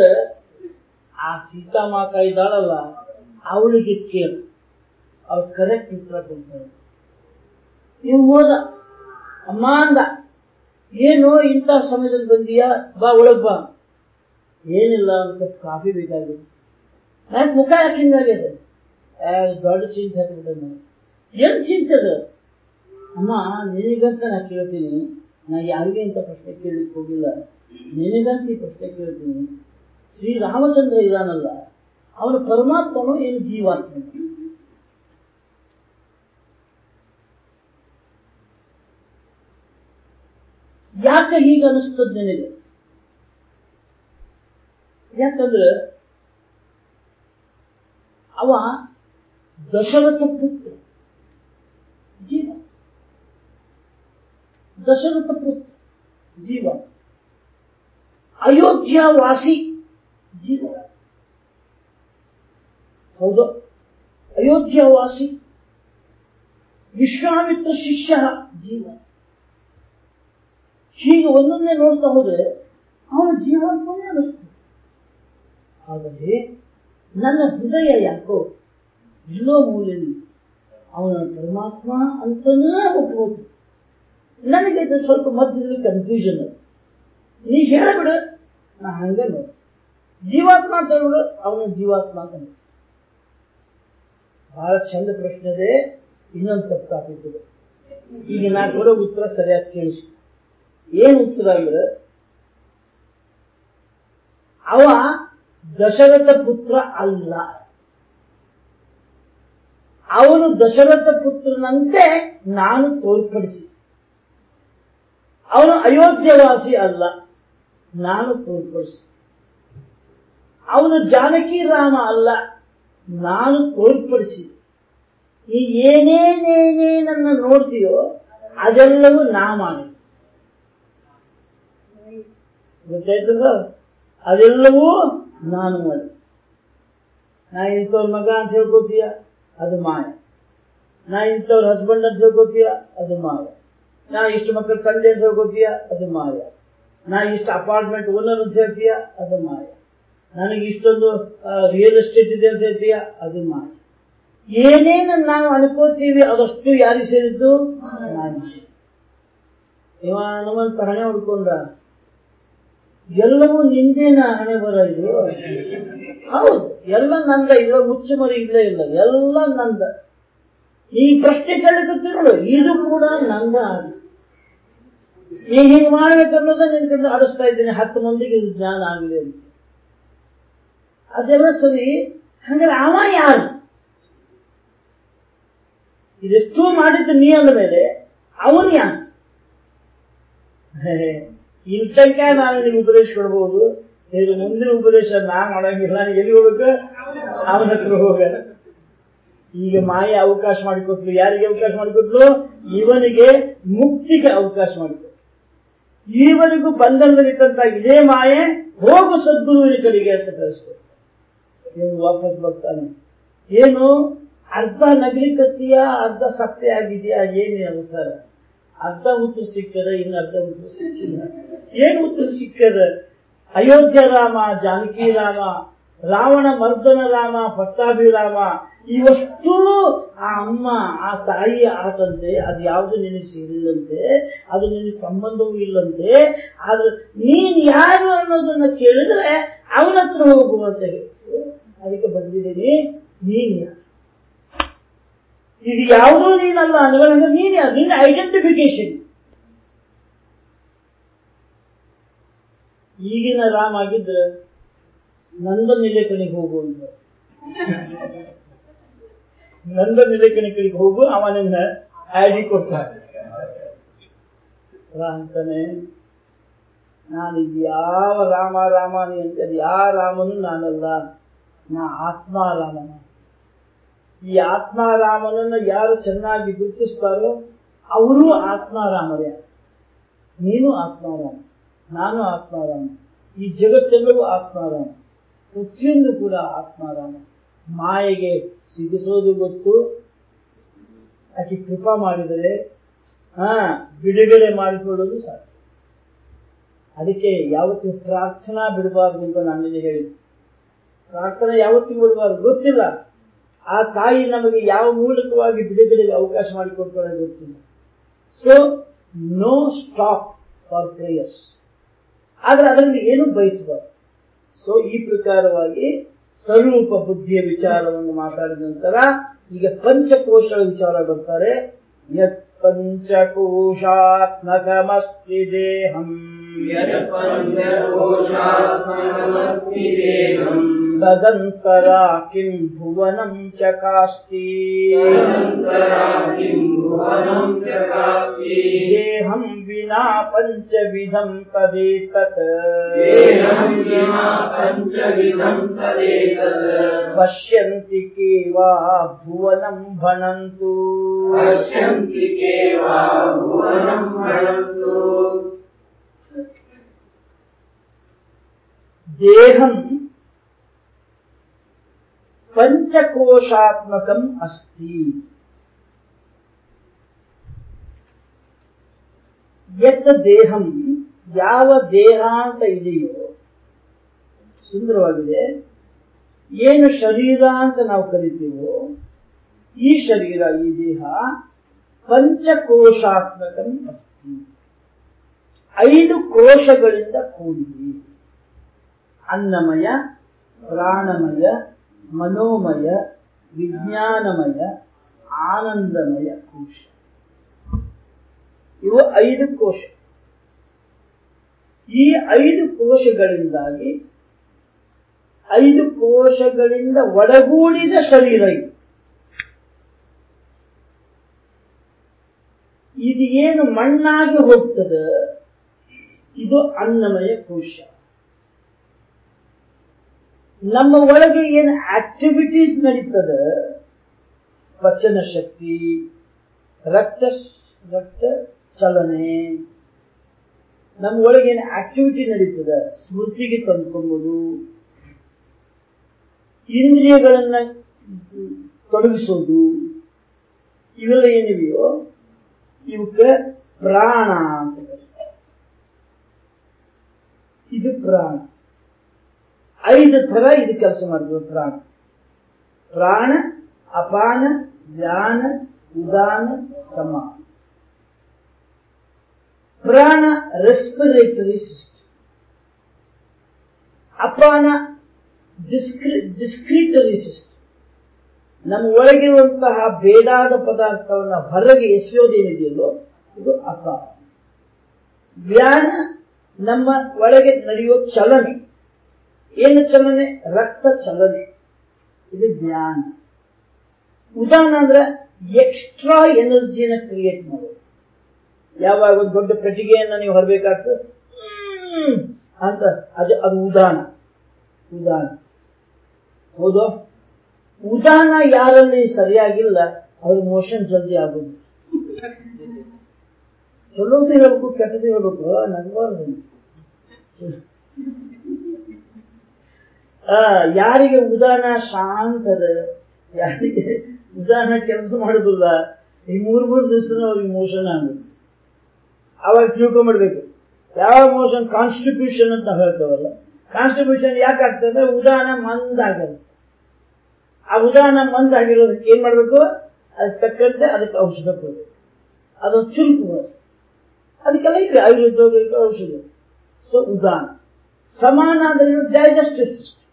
ಆ ಸೀತಾ ಮಾತಾ ಇದ್ದಾಳಲ್ಲ ಅವಳಿಗೆ ಕೇಳು. ಅವ್ರು ಕರೆಕ್ಟ್ ಉತ್ತರ ಕೊಡ್ತಾರೆ ನೀವು ಹೋದ. ಅಮ್ಮ ಅಂದ, ಏನು ಇಂಥ ಸಮಯದಲ್ಲಿ ಬಂದೀಯಾ? ಬಾ, ಒಳಗ್ ಬಾ. ಏನಿಲ್ಲ ಅಂತ ಕಾಫಿ ಬೇಕಾಗಿದೆ ಯಾಕೆ ಮುಖ ಯಾಕೆ ದೊಡ್ಡ ಚಿಂತೆ ಹಾಕ್ಬಿಟ್ಟೆ ನಾನು ಏನ್ ಚಿಂತೆ ಅದು ಅಮ್ಮ, ನಿನಗಂತ ನಾ ಕೇಳ್ತೀನಿ. ನಾ ಯಾರಿಗೆ ಅಂತ ಪ್ರಶ್ನೆ ಕೇಳಲಿಕ್ಕೆ ಹೋಗಿಲ್ಲ. ನಿನಗಂತ ಈ ಪ್ರಶ್ನೆ ಕೇಳ್ತೀನಿ. ಶ್ರೀರಾಮಚಂದ್ರ ಇದಾನಲ್ಲ ಅವನು ಪರಮಾತ್ಮನು ಏನು ಜೀವಾತ್ಮ? ಯಾಕೆ ಹೀಗೆ ಅನಿಸ್ತದ ನಿನಗೆ? ಯಾಕಂದ್ರೆ ಅವ ದಶರಥ ಪುತ್ರ ಜೀವ. ದಶರಥ ಪುತ್ರ ಜೀವ. ಅಯೋಧ್ಯ ವಾಸಿ ಜೀವ. ಹೌದು. ಅಯೋಧ್ಯ ವಾಸಿ ವಿಶ್ವಾಮಿತ್ರ ಶಿಷ್ಯ ಜೀವ. ಹೀಗೆ ಒಂದೊಂದೇ ನೋಡ್ತಾ ಹೋದ್ರೆ ಅವನ ಜೀವಾತ್ಮನೇ ಅನಿಸ್ತದೆ ಆದರೆ ನನ್ನ ಹೃದಯ ಯಾಕೋ ಎಲ್ಲೋ ಮೂಲೆಯಲ್ಲಿ ಅವನ ಪರಮಾತ್ಮ ಅಂತನೇ ಒಪ್ಬೋದು ನನಗೆ ಇದು ಸ್ವಲ್ಪ ಮಧ್ಯದಲ್ಲಿ ಕನ್ಫ್ಯೂಷನ್ ಅದು ನೀ ಹೇಳಬಿಡು, ನಾ ಹಂಗ ನೋಡಿ ಜೀವಾತ್ಮ ಅಂತ ಹೇಳ್ಬಿಡು, ಅವನ ಜೀವಾತ್ಮ ಅಂತ ಬಹಳ ಚಂದ ಪ್ರಶ್ನೆ ಇದೆ, ಇನ್ನೊಂದು ತಪ್ಪಾಗ್ತಿದೆ ಈಗ ನಾ ಕೊಡೋ ಉತ್ತರ ಸರಿಯಾಗಿ ಕೇಳಿಸು. ಏನು ಉತ್ತರ ಅಂದ್ರೆ, ಅವ ದಶರಥ ಪುತ್ರ ಅಲ್ಲ. ಅವನು ದಶರಥ ಪುತ್ರನಂತೆ ನಾನು ತೋರ್ಪಡಿಸಿ ಅವನು ಅಯೋಧ್ಯವಾಸಿ ಅಲ್ಲ, ನಾನು ತೋರ್ಪಡಿಸಿದೆ. ಅವನು ಜಾನಕಿ ರಾಮ ಅಲ್ಲ, ನಾನು ತೋರ್ಪಡಿಸಿದೆ. ನೀ ಏನೇನೇನೇನನ್ನ ನೋಡ್ತೀಯೋ ಅದೆಲ್ಲವೂ ನಾ ಮಾಡಿ ಅದೆಲ್ಲವೂ ನಾನು ಮಾಡಿ ನಾ ಇಂಥವ್ರ ಮಗ ಅಂತ ಹೇಳ್ಕೊತೀಯ? ಅದು ಮಾಯ. ನಾ ಇಂಥವ್ರ ಹಸ್ಬೆಂಡ್ ಅಂತ ಹೇಳ್ಕೊತೀಯ? ಅದು ಮಾಯ. ನಾ ಇಷ್ಟು ಮಕ್ಕಳ ತಂದೆ ಅಂತ ಹೇಳ್ಕೊತೀಯ? ಅದು ಮಾಯ. ನಾ ಇಷ್ಟು ಅಪಾರ್ಟ್ಮೆಂಟ್ ಓನರ್ ಅಂತ ಹೇಳ್ತೀಯ? ಅದು ಮಾಯ. ನನಗೆ ಇಷ್ಟೊಂದು ರಿಯಲ್ ಎಸ್ಟೇಟ್ ಇದೆ ಅಂತ ಹೇಳ್ತೀಯ? ಅದು ಮಾಯ. ಏನೇನು ನಾವು ಅನ್ಕೋತೀವಿ, ಅದಷ್ಟು ಯಾರಿಗೆ ಸೇರಿದ್ದು? ನಾನು ಸೇರಿ ಇವ ಹನುಮಂತ ಹಣೆ ಹೊಡ್ಕೊಂಡ. ಎಲ್ಲವೂ ನಿಂದೇನ ಹಣೆ ಬರ ಇದು ಹೌದು, ಎಲ್ಲ ನಂದ ಇದ್ರ ಮುಚ್ಚುಮರಿ ಇಲ್ಲೇ ಇಲ್ಲ ಎಲ್ಲ ನಂದ. ಈ ಪ್ರಶ್ನೆ ಕೇಳಕತ್ತಿ ನೋಡು ಇದು ಕೂಡ ನಂದ ನೀ ಹಿಂಗೆ ಮಾಡ್ಬೇಕನ್ನೋದ ನಿನ್ ಕಡೆ ಆಡಿಸ್ತಾ ಇದ್ದೀನಿ, ಹತ್ತು ಮಂದಿಗೆ ಇದು ಜ್ಞಾನ ಆಗಲಿ ಅಂತ. ಅದೆಲ್ಲ ಸರಿ, ಹಂಗಾರೆ ಅವ ಯಾರು? ಇದೆಷ್ಟು ಮಾಡಿದ್ದು ನೀ ಅಂದ ಮೇಲೆ, ಅವನು ಯಾರು? ಇನ್ ತನಕ ನಾನು ನಿಮ್ಗೆ ಉಪದೇಶ ಕೊಡ್ಬೋದು. ಇದು ಮುಂದಿನ ಉಪದೇಶ ನಾ ಮಾಡಂಗಿಲ್ಲ ಎಲ್ಲಿ ಹೋಗ್ಬೇಕು? ಅವನ ಹತ್ರ ಹೋಗ ಈಗ ಮಾಯ ಅವಕಾಶ ಮಾಡಿಕೊಟ್ಲು. ಯಾರಿಗೆ ಅವಕಾಶ ಮಾಡಿಕೊಟ್ಲು? ಇವನಿಗೆ ಮುಕ್ತಿಗೆ ಅವಕಾಶ ಮಾಡಿಕೊಟ್ಲು. ಈವರೆಗೂ ಬಂಧನದಲ್ಲಿಟ್ಟಂತ ಇದೇ ಮಾಯೆ ಹೋಗು ಸದ್ಗುರುವಿನ ಕಡೆಗೆ ಅಂತ ಕಳಿಸ್ಕೊಟ್ಲು ಇವನು ವಾಪಸ್ ಬರ್ತಾನೆ. ಏನು? ಅರ್ಧ ನಗಲಿಕತ್ತೀಯ ಅರ್ಧ ಸಪ್ಪೆ ಆಗಿದೆಯಾ? ಏನೇ ಅಂತಾರೆ ಅರ್ಧ ಉತ್ತರ ಸಿಕ್ಕದ ಇನ್ನು ಅರ್ಧ ಉತ್ತರ ಸಿಕ್ಕಿಲ್ಲ. ಏನು ಉತ್ತರ ಸಿಕ್ಕದ ಅಯೋಧ್ಯ ರಾಮ, ಜಾನಕಿ ರಾಮ, ರಾವಣ ಮರ್ದನ ರಾಮ ಪಟ್ಟಾಭಿರಾಮ ಇವಷ್ಟು ಆ ಅಮ್ಮ, ಆ ತಾಯಿ ಆಟಂತೆ ಅದು ಯಾವುದು ನಿನಗೆ ಸೇರಿಲ್ಲಂತೆ ಅದು ನಿನಗೆ ಸಂಬಂಧವೂ ಇಲ್ಲಂತೆ, ಆದ್ರೆ ನೀನ್ ಯಾರು ಅನ್ನೋದನ್ನ ಕೇಳಿದ್ರೆ ಅವನ ಹತ್ರ ಹೋಗು ಅಂತ ಹೇಳ್ತು. ಅದಕ್ಕೆ ಬಂದಿದ್ದೀನಿ, ನೀನ್ ಯಾರು? ಇದು ಯಾವುದೋ ನೀನಲ್ಲ, ಅಂದ್ರೆ ನೀನ್ ಯಾರು? ನಿನ್ನ ಐಡೆಂಟಿಫಿಕೇಶನ್ ಈಗಿನ ರಾಮ ಆಗಿದ್ರೆ ನಂದ ನಿಲೇಕಣಿಗೆ ಹೋಗು ಅಂತ ನಂದ ನಿಲೇಕಣಿ ಕಡೆಗೆ ಹೋಗು ಅವನಿಂದ ಐಡಿ ಕೊಡ್ತಾನೆ. ಅಂತಾನೆ, ನಾನು ಯಾವ ರಾಮ ರಾಮಾನಿ ಅಂತ ಯಾವ ರಾಮನು ನಾನಲ್ಲ. ನಾ ಆತ್ಮಾರಾಮನ ಈ ಆತ್ಮಾರಾಮನನ್ನ ಯಾರು ಚೆನ್ನಾಗಿ ಗುರುತಿಸ್ತಾರೋ, ಅವರು ಆತ್ಮಾರಾಮರೇ ನೀನು ಆತ್ಮಾರಾಮ ನಾನು ಆತ್ಮಾರಾಮ. ಈ ಜಗತ್ತೆಲ್ಲವೂ ಆತ್ಮಾರಾಮ. ಪ್ರತಿಯೊಂದು ಕೂಡ ಆತ್ಮಾರಾಮ. ಮಾಯೆಗೆ ಸಿಗಿಸೋದು ಗೊತ್ತು. ಆಕೆ ಕೃಪಾ ಮಾಡಿದರೆ, ಹಾ, ಬಿಡುಗಡೆ ಮಾಡಿಕೊಳ್ಳೋದು ಸಾಧ್ಯ. ಅದಕ್ಕೆ ಯಾವತ್ತೂ ಪ್ರಾರ್ಥನಾ ಬಿಡಬಾರ್ದು ಅಂತ ನಾನು ನಿನ್ನೆ ಹೇಳಿದ್ದೆ. ಪ್ರಾರ್ಥನೆ ಯಾವತ್ತಿಗೂ ಬಿಡಬಾರ್ದು, ಗೊತ್ತಿಲ್ಲ. ಆ ತಾಯಿ ನಮಗೆ ಯಾವ ಮೂಲಕವಾಗಿ ಬಿಡುಗಡೆಗೆ ಅವಕಾಶ ಮಾಡಿಕೊಡ್ತಾರೆ ಗೊತ್ತಿಲ್ಲ. So no stop for prayers ಆದ್ರೆ ಅದರಿಂದ ಏನು ಬಯಸುವ? ಸೊ ಈ ಪ್ರಕಾರವಾಗಿ ಸ್ವರೂಪ ಬುದ್ಧಿಯ ವಿಚಾರವನ್ನು ಮಾತಾಡಿದ ನಂತರ ಈಗ ಪಂಚಕೋಶಗಳ ವಿಚಾರ ಬರ್ತಾರೆ. ಯತ್ ಪಂಚಕೋಶಾತ್ಮಕಮಸ್ತಿ ದೇಹಂ. ಯತ್ ಪಂಚಕೋಶಾತ್ಮಕಮಸ್ತಿ ಭುವನಂ तदन्तरा किं भुवनं चकास्ति देहं विना पञ्चविधं तदेतत्। पश्यन्ति के वा भुवनं भणन्तु। ಪಂಚಕೋಶಾತ್ಮಕಂ ಅಸ್ತಿ. ಯತ್ ದೇಹಂ, ಯಾವ ದೇಹ ಅಂತ ಇದೆಯೋ, ಸುಂದರವಾಗಿದೆ, ಏನು ಶರೀರ ಅಂತ ನಾವು ಕರಿತೀವೋ, ಈ ಶರೀರ, ಈ ದೇಹ ಪಂಚಕೋಶಾತ್ಮಕಂ ಅಸ್ತಿ. ಐದು ಕೋಶಗಳಿಂದ ಕೂಡಿದೆ. ಅನ್ನಮಯ, ಪ್ರಾಣಮಯ ಮನೋಮಯ, ವಿಜ್ಞಾನಮಯ, ಆನಂದಮಯ ಕೋಶ. ಇವು ಐದು ಕೋಶ. ಈ ಐದು ಕೋಶಗಳಿಂದಾಗಿ ಐದು ಕೋಶಗಳಿಂದ ಒಡಗೂಡಿದ ಶರೀರ ಇದು. ಇದು ಏನು ಮಣ್ಣಾಗಿ ಹೋಗ್ತದೆ? ಇದು ಅನ್ನಮಯ ಕೋಶ. ನಮ್ಮ ಒಳಗೆ ಏನು ಆಕ್ಟಿವಿಟೀಸ್ ನಡೀತದೆ, ಪಚನ ಶಕ್ತಿ, ರಕ್ತ ರಕ್ತ ಚಲನೆ, ನಮ್ಮ ಒಳಗೆ ಏನು ಆಕ್ಟಿವಿಟಿ ನಡೀತದೆ, ಸ್ಮೃತಿಗೆ ತಂದ್ಕೊಂಬೋದು, ಇಂದ್ರಿಯಗಳನ್ನ ತೊಡಗಿಸೋದು, ಇವೆಲ್ಲ ಏನಿವೆಯೋ, ಇವಕ್ಕೆ ಪ್ರಾಣ ಅಂತ. ಇದು ಪ್ರಾಣ ಐದು ಥರ ಇದು ಕೆಲಸ ಮಾಡಿದ್ರು. ಪ್ರಾಣ. ಪ್ರಾಣ, ಅಪಾನ ಧ್ಯಾನ ಉದಾನ, ಸಮ. ಪ್ರಾಣ ರೆಸ್ಪಿರೇಟರಿ ಸಿಸ್ಟಮ್ ಅಪಾನ ಡಿಸ್ಕ್ರಿಟರಿ ಸಿಸ್ಟಮ್ ನಮ್ಮ ಒಳಗಿರುವಂತಹ ಬೇಡಾದ ಪದಾರ್ಥವನ್ನು ಹೊರಗೆ ಎಸೆಯೋದೇನಿದೆಯಲ್ಲೋ, ಇದು ಅಪಾನ. ವ್ಯಾನ ನಮ್ಮ ಒಳಗೆ ನಡೆಯುವ ಚಲನೆ. ಏನು ಚಲನೆ? ರಕ್ತ ಚಲನೆ. ಇದು ಧ್ಯಾನ ಉದಾಹರಣ ಅಂದ್ರೆ ಎಕ್ಸ್ಟ್ರಾ ಎನರ್ಜಿನ ಕ್ರಿಯೇಟ್ ಮಾಡೋದು ಯಾವಾಗ ಒಂದು ದೊಡ್ಡ ಪೆಟ್ಟಿಗೆಯನ್ನ ನೀವು ಹೊರಬೇಕಾಗ್ತದೆ? ಅಂತ ಅದು ಅದು ಉದಾನ ಉದಾನ ಹೌದು? ಉದಾನ ಯಾರಲ್ಲಿ ಸರಿಯಾಗಿಲ್ಲ, ಅವ್ರ ಮೋಷನ್ ಜಲ್ದಿ ಆಗೋದು. ಚಲೋದು ಹೇಳ್ಬೇಕು ಕೆಟ್ಟದ್ದು ಹೇಳ್ಬೇಕು, ನಗಬಾರ್ದು. ಆ, ಯಾರಿಗೆ ಉದಾನ ಶಾಂತದ, ಯಾರಿಗೆ ಉದಾನ ಕೆಲಸ ಮಾಡೋದಿಲ್ಲ, ಈ ಮೂರ್ ಮೂರು ದಿವಸ ಅವ್ರಿಗೆ ಮೋಷನ್ ಆಗೋದು ಅವಾಗ ತಿಳ್ಕೊಂಡ್ಬಿಡ್ಬೇಕು ಯಾವ ಮೋಷನ್ ಕಾನ್ಸ್ಟಿಟ್ಯೂಷನ್ ಅಂತ ಹೇಳ್ತೇವಲ್ಲ. ಕಾನ್ಸ್ಟಿಟ್ಯೂಷನ್ ಯಾಕೆ ಆಗ್ತದೆ ಉದಾನ ಮಂದಾಗಲ್ಲ ಆ ಉದಾನ ಮಂದಾಗಿರೋದಕ್ಕೆ ಏನ್ ಮಾಡ್ಬೇಕು? ಅದಕ್ಕೆ ತಕ್ಕಂತೆ ಅದಕ್ಕೆ ಔಷಧ ಕೊಡಬೇಕು. ಅದು ಚುರುಕು. ಅದಕ್ಕೆಲ್ಲ ಇದೆ ಆಯುರ್ವೇದ ಔಷಧ. ಸೊ ಉದಾನ. ಸಮಾನ ಅಂದ್ರೆ ಡೈಜೆಸ್ಟಿವ್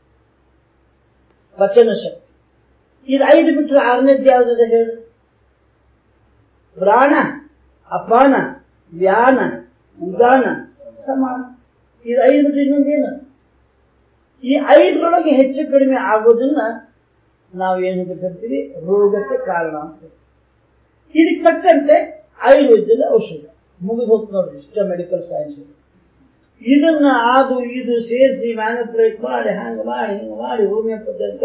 ಪಚನ ಶಕ್ತಿ ಇದು ಐದು ಬಿಟ್ಟರೆ ಆರನೇದ್ದು ಯಾವುದದ ಹೇಳು? ಪ್ರಾಣ ಅಪಾನ, ವ್ಯಾನ, ಉದಾನ, ಸಮಾನ. ಇದು ಐದು ಬಿಟ್ಟರೆ ಇನ್ನೊಂದೇನು ಈ ಐದರೊಳಗೆ ಹೆಚ್ಚು ಕಡಿಮೆ ಆಗೋದನ್ನ ನಾವು ಏನಂತ ಕರಿತೀವಿ ರೋಗಕ್ಕೆ ಕಾರಣ ಅಂತ ಇದಕ್ಕೆ ತಕ್ಕಂತೆ ಆಯುರ್ವೇದದ ಔಷಧ. ಮುಗಿದು ಹೋಗ್ತು ನೋಡ್ರಿ, ಇಷ್ಟ ಮೆಡಿಕಲ್ ಸೈನ್ಸ್ ಇದನ್ನ ಅದು ಇದು ಸೇರಿಸಿ ಮ್ಯಾನಿಪುಲೇಟ್ ಮಾಡಿ ಹ್ಯಾಂಗ್ ಮಾಡಿ, ಹಿಂಗ್ ಮಾಡಿ ಹೋಮಿಯೋಪತಿ ಅಂತ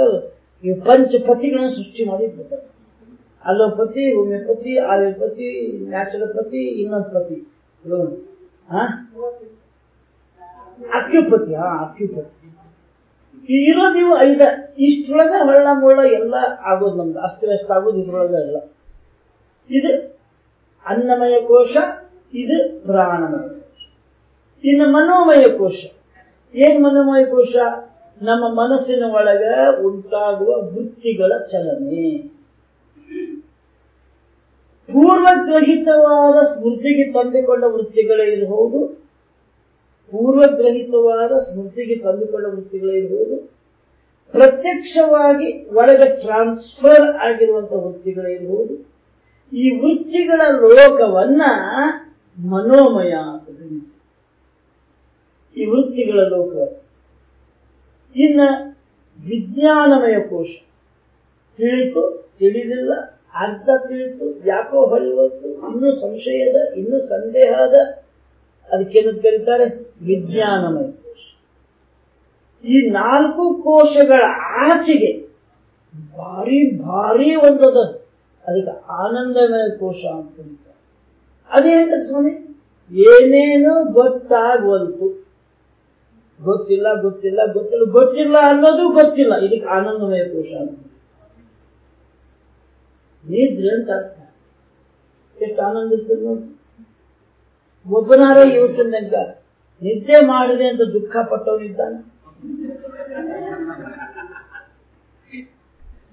ಈ ಪಂಚಪತಿಗಳನ್ನ ಸೃಷ್ಟಿ ಮಾಡಿ ಬಿಡ್ತಾರೆ ಅಲೋಪತಿ ಹೋಮಿಯೋಪತಿ ಆಯುರ್ಪತಿ ನ್ಯಾಚುರೋಪತಿ ಇನ್ನೊಂದು ಪತಿ ಅಕ್ಯುಪತಿ ಹಾ ಅಕ್ಯುಪತಿ. ಇರೋದು ಇವು ಐದ, ಇಷ್ಟರೊಳಗ ಹೊಳ್ಳ ಮುಳ್ಳ ಎಲ್ಲ ಆಗೋದು ನಮ್ದು. ಅಸ್ತವ್ಯಸ್ತ ಆಗೋದು ಇದ್ರೊಳಗ ಎಲ್ಲ. ಇದು ಅನ್ನಮಯ ಕೋಶ, ಇದು ಪ್ರಾಣಮಯ. ಇನ್ನು ಮನೋಮಯ ಕೋಶ. ಏನ್ ಮನೋಮಯ ಕೋಶ? ನಮ್ಮ ಮನಸ್ಸಿನ ಒಳಗ ಉಂಟಾಗುವ ವೃತ್ತಿಗಳ ಚಲನೆ. ಪೂರ್ವಗ್ರಹಿತವಾದ ಸ್ಮೃತಿಗೆ ತಂದುಕೊಂಡ ವೃತ್ತಿಗಳೇ ಇರಬಹುದು ಪೂರ್ವಗ್ರಹಿತವಾದ ಸ್ಮೃತಿಗೆ ತಂದುಕೊಂಡ ವೃತ್ತಿಗಳೇ ಇರಬಹುದು ಪ್ರತ್ಯಕ್ಷವಾಗಿ ಒಳಗೆ ಟ್ರಾನ್ಸ್ಫರ್ ಆಗಿರುವಂತಹ ವೃತ್ತಿಗಳೇ ಇರಬಹುದು ಈ ವೃತ್ತಿಗಳ ಲೋಕವನ್ನ ಮನೋಮಯ ವೃತ್ತಿಗಳ ಲೋಕ. ಇನ್ನ ವಿಜ್ಞಾನಮಯ ಕೋಶ. ತಿಳಿತು, ತಿಳಿದಿಲ್ಲ, ಅರ್ಧ ತಿಳಿತು, ಯಾಕೋ ಹೊಳೆಯುವಂತೂ ಇನ್ನೂ ಸಂಶಯದ, ಇನ್ನು ಸಂದೇಹದ, ಅದಕ್ಕೇನಂತ ಕರೀತಾರೆ? ವಿಜ್ಞಾನಮಯ ಕೋಶ. ಈ ನಾಲ್ಕು ಕೋಶಗಳ ಆಚೆಗೆ ಭಾರಿ ಭಾರಿ ಒಂದದ, ಅದಕ್ಕೆ ಆನಂದಮಯ ಕೋಶ ಅಂತ ಅದೇ ಹೇಗ ಸ್ವಾಮಿ? ಏನೇನು ಗೊತ್ತಾಗುವಂತು. ಗೊತ್ತಿಲ್ಲ ಗೊತ್ತಿಲ್ಲ ಗೊತ್ತಿಲ್ಲ. ಗೊತ್ತಿಲ್ಲ ಅನ್ನೋದು ಗೊತ್ತಿಲ್ಲ. ಇದಕ್ಕೆ ಆನಂದಮಯ ಕೋಶ ನಿದ್ರೆ ಅಂತ ಅರ್ಥ. ಎಷ್ಟು ಆನಂದ ಇರ್ತದೆ ನೋಡಿ. ಒಬ್ಬನಾರ ಇವತ್ತಿನ ತನಕ ನಿದ್ದೆ ಮಾಡಿದೆ ಅಂತ ದುಃಖ ಪಟ್ಟವನಿದ್ದಾನೆ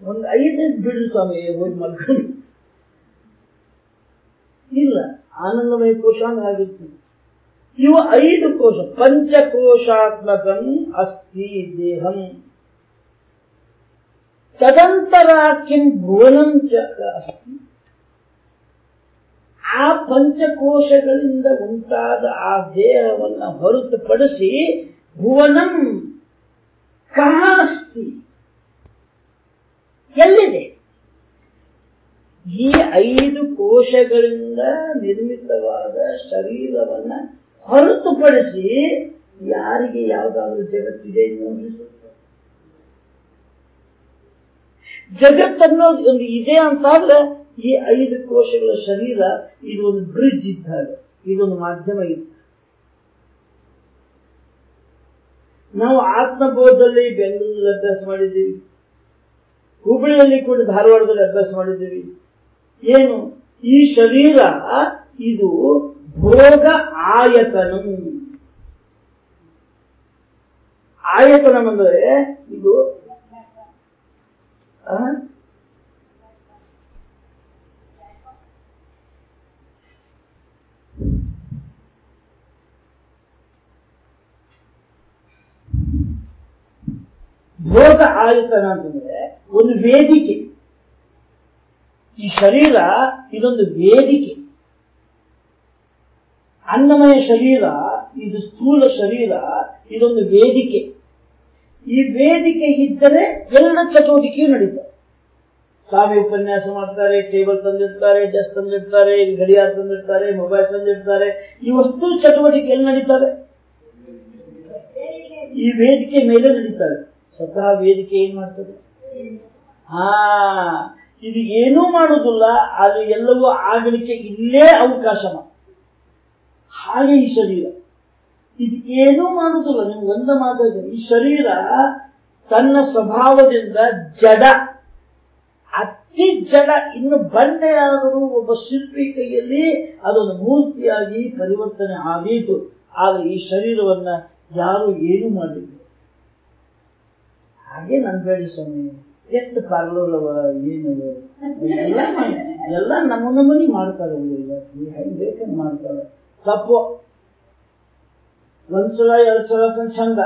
ಒಂದು ಐದು ಬಿಡು ಸ್ವಾಮಿ, ಹೋಗಿ ಇಲ್ಲ, ಆನಂದಮಯ ಅಂದ್ರೆ ಆಗಿರ್ತೀನಿ ಇವು ಐದು ಕೋಶ, ಪಂಚಕೋಶಾತ್ಮಕಂ ಅಸ್ತಿ ದೇಹಂ. ತದಂತರ ಕಿಂ ಭುವನಂ ಚ ಅಸ್ತಿ ಆ ಪಂಚಕೋಶಗಳಿಂದ ಉಂಟಾದ ಆ ದೇಹವನ್ನ ಹೊರತುಪಡಿಸಿ ಭುವನಂ ಕಹ ಅಸ್ತಿ ಎಲ್ಲಿದೆ? ಈ ಐದು ಕೋಶಗಳಿಂದ ನಿರ್ಮಿತವಾದ ಶರೀರವನ್ನ ಹೊರತುಪಡಿಸಿ ಯಾರಿಗೆ ಯಾವುದಾದ್ರೂ ಜಗತ್ತಿದೆ ಸುತ್ತ ಜಗತ್ತನ್ನೋದು ಒಂದು ಇದೆ ಅಂತಾದ್ರೆ ಈ ಐದು ಕೋಶಗಳ ಶರೀರ, ಇದು ಒಂದು ಬ್ರಿಡ್ಜ್ ಇದ್ದಾಗ, ಇದೊಂದು ಮಾಧ್ಯಮ ಇದ್ದ ನಾವು ಆತ್ಮಬೋಧದಲ್ಲಿ ಬೆಂಗಳೂರಲ್ಲಿ ಅಭ್ಯಾಸ ಮಾಡಿದ್ದೀವಿ. ಹುಬ್ಬಳ್ಳಿಯಲ್ಲಿ ಕೂಡ ಧಾರವಾಡದಲ್ಲಿ ಅಭ್ಯಾಸ ಮಾಡಿದ್ದೀವಿ. ಏನು? ಈ ಶರೀರ, ಇದು ಭೋಗ ಆಯತನು. ಆಯತನಂ ಅಂದ್ರೆ ಇದು? ಭೋಗ ಆಯತನ ಅಂತಂದ್ರೆ ಒಂದು ವೇದಿಕೆ. ಈ ಶರೀರ ಇದೊಂದು ವೇದಿಕೆ. ಅನ್ನಮಯ ಶರೀರ, ಇದು ಸ್ಥೂಲ ಶರೀರ, ಇದೊಂದು ವೇದಿಕೆ. ಈ ವೇದಿಕೆ ಇದ್ದರೆ ಎಲ್ಲ ಚಟುವಟಿಕೆಯೂ ನಡೀತದೆ ಸ್ವಾಮಿ ಉಪನ್ಯಾಸ ಮಾಡ್ತಾರೆ, ಟೇಬಲ್ ತಂದಿರ್ತಾರೆ ಡೆಸ್ಕ್ ತಂದಿರ್ತಾರೆ ಗಡಿಯಾರ ತಂದಿರ್ತಾರೆ ಮೊಬೈಲ್ ತಂದಿರ್ತಾರೆ ವಸ್ತು ಚಟುವಟಿಕೆ ಎಲ್ಲಿ ನಡೀತವೆ. ಈ ವೇದಿಕೆ ಮೇಲೆ ನಡೀತವೆ. ಸ್ವತಃ ವೇದಿಕೆ ಏನ್ ಮಾಡ್ತದೆ? ಹಾ, ಇದು ಏನೂ ಮಾಡುವುದಿಲ್ಲ ಆದ್ರೆ ಎಲ್ಲವೂ ಆಗಲಿಕ್ಕೆ ಇಲ್ಲೇ ಅವಕಾಶ. ಹಾಗೆ ಈ ಶರೀರ. ಇದು ಏನೂ ಮಾಡುವುದಿಲ್ಲ. ನಿಮ್ಗೆ ಒಂದ ಮಾತಾಗ ಈ ಶರೀರ ತನ್ನ ಸ್ವಭಾವದಿಂದ ಜಡ ಅತಿ ಜಡ ಇನ್ನು ಬಂಡೆಯಾದರೂ ಒಬ್ಬ ಶಿಲ್ಪಿ ಕೈಯಲ್ಲಿ ಅದೊಂದು ಮೂರ್ತಿಯಾಗಿ ಪರಿವರ್ತನೆ ಆಗೀತು ಆದ್ರೆ ಈ ಶರೀರವನ್ನ ಯಾರು ಏನು ಮಾಡಿದ್ರು ಹಾಗೆ ನನ್ ಬೇಡಿ ಸ್ವಾಮಿ. ಎಷ್ಟು ಪಾರ್ಲೋಲವ ಏನು ಎಲ್ಲ ಎಲ್ಲ ನಮ್ಮ ನಮೂನಿ ಮಾಡ್ತಾರೆ. ಹೆಂಗ್ ಬೇಕಂದ್ ಮಾಡ್ತಾರೆ. ತಪ್ಪು. ಒಂದ್ಸಲ, ಎರಡು ಸಲ ಚಂದ.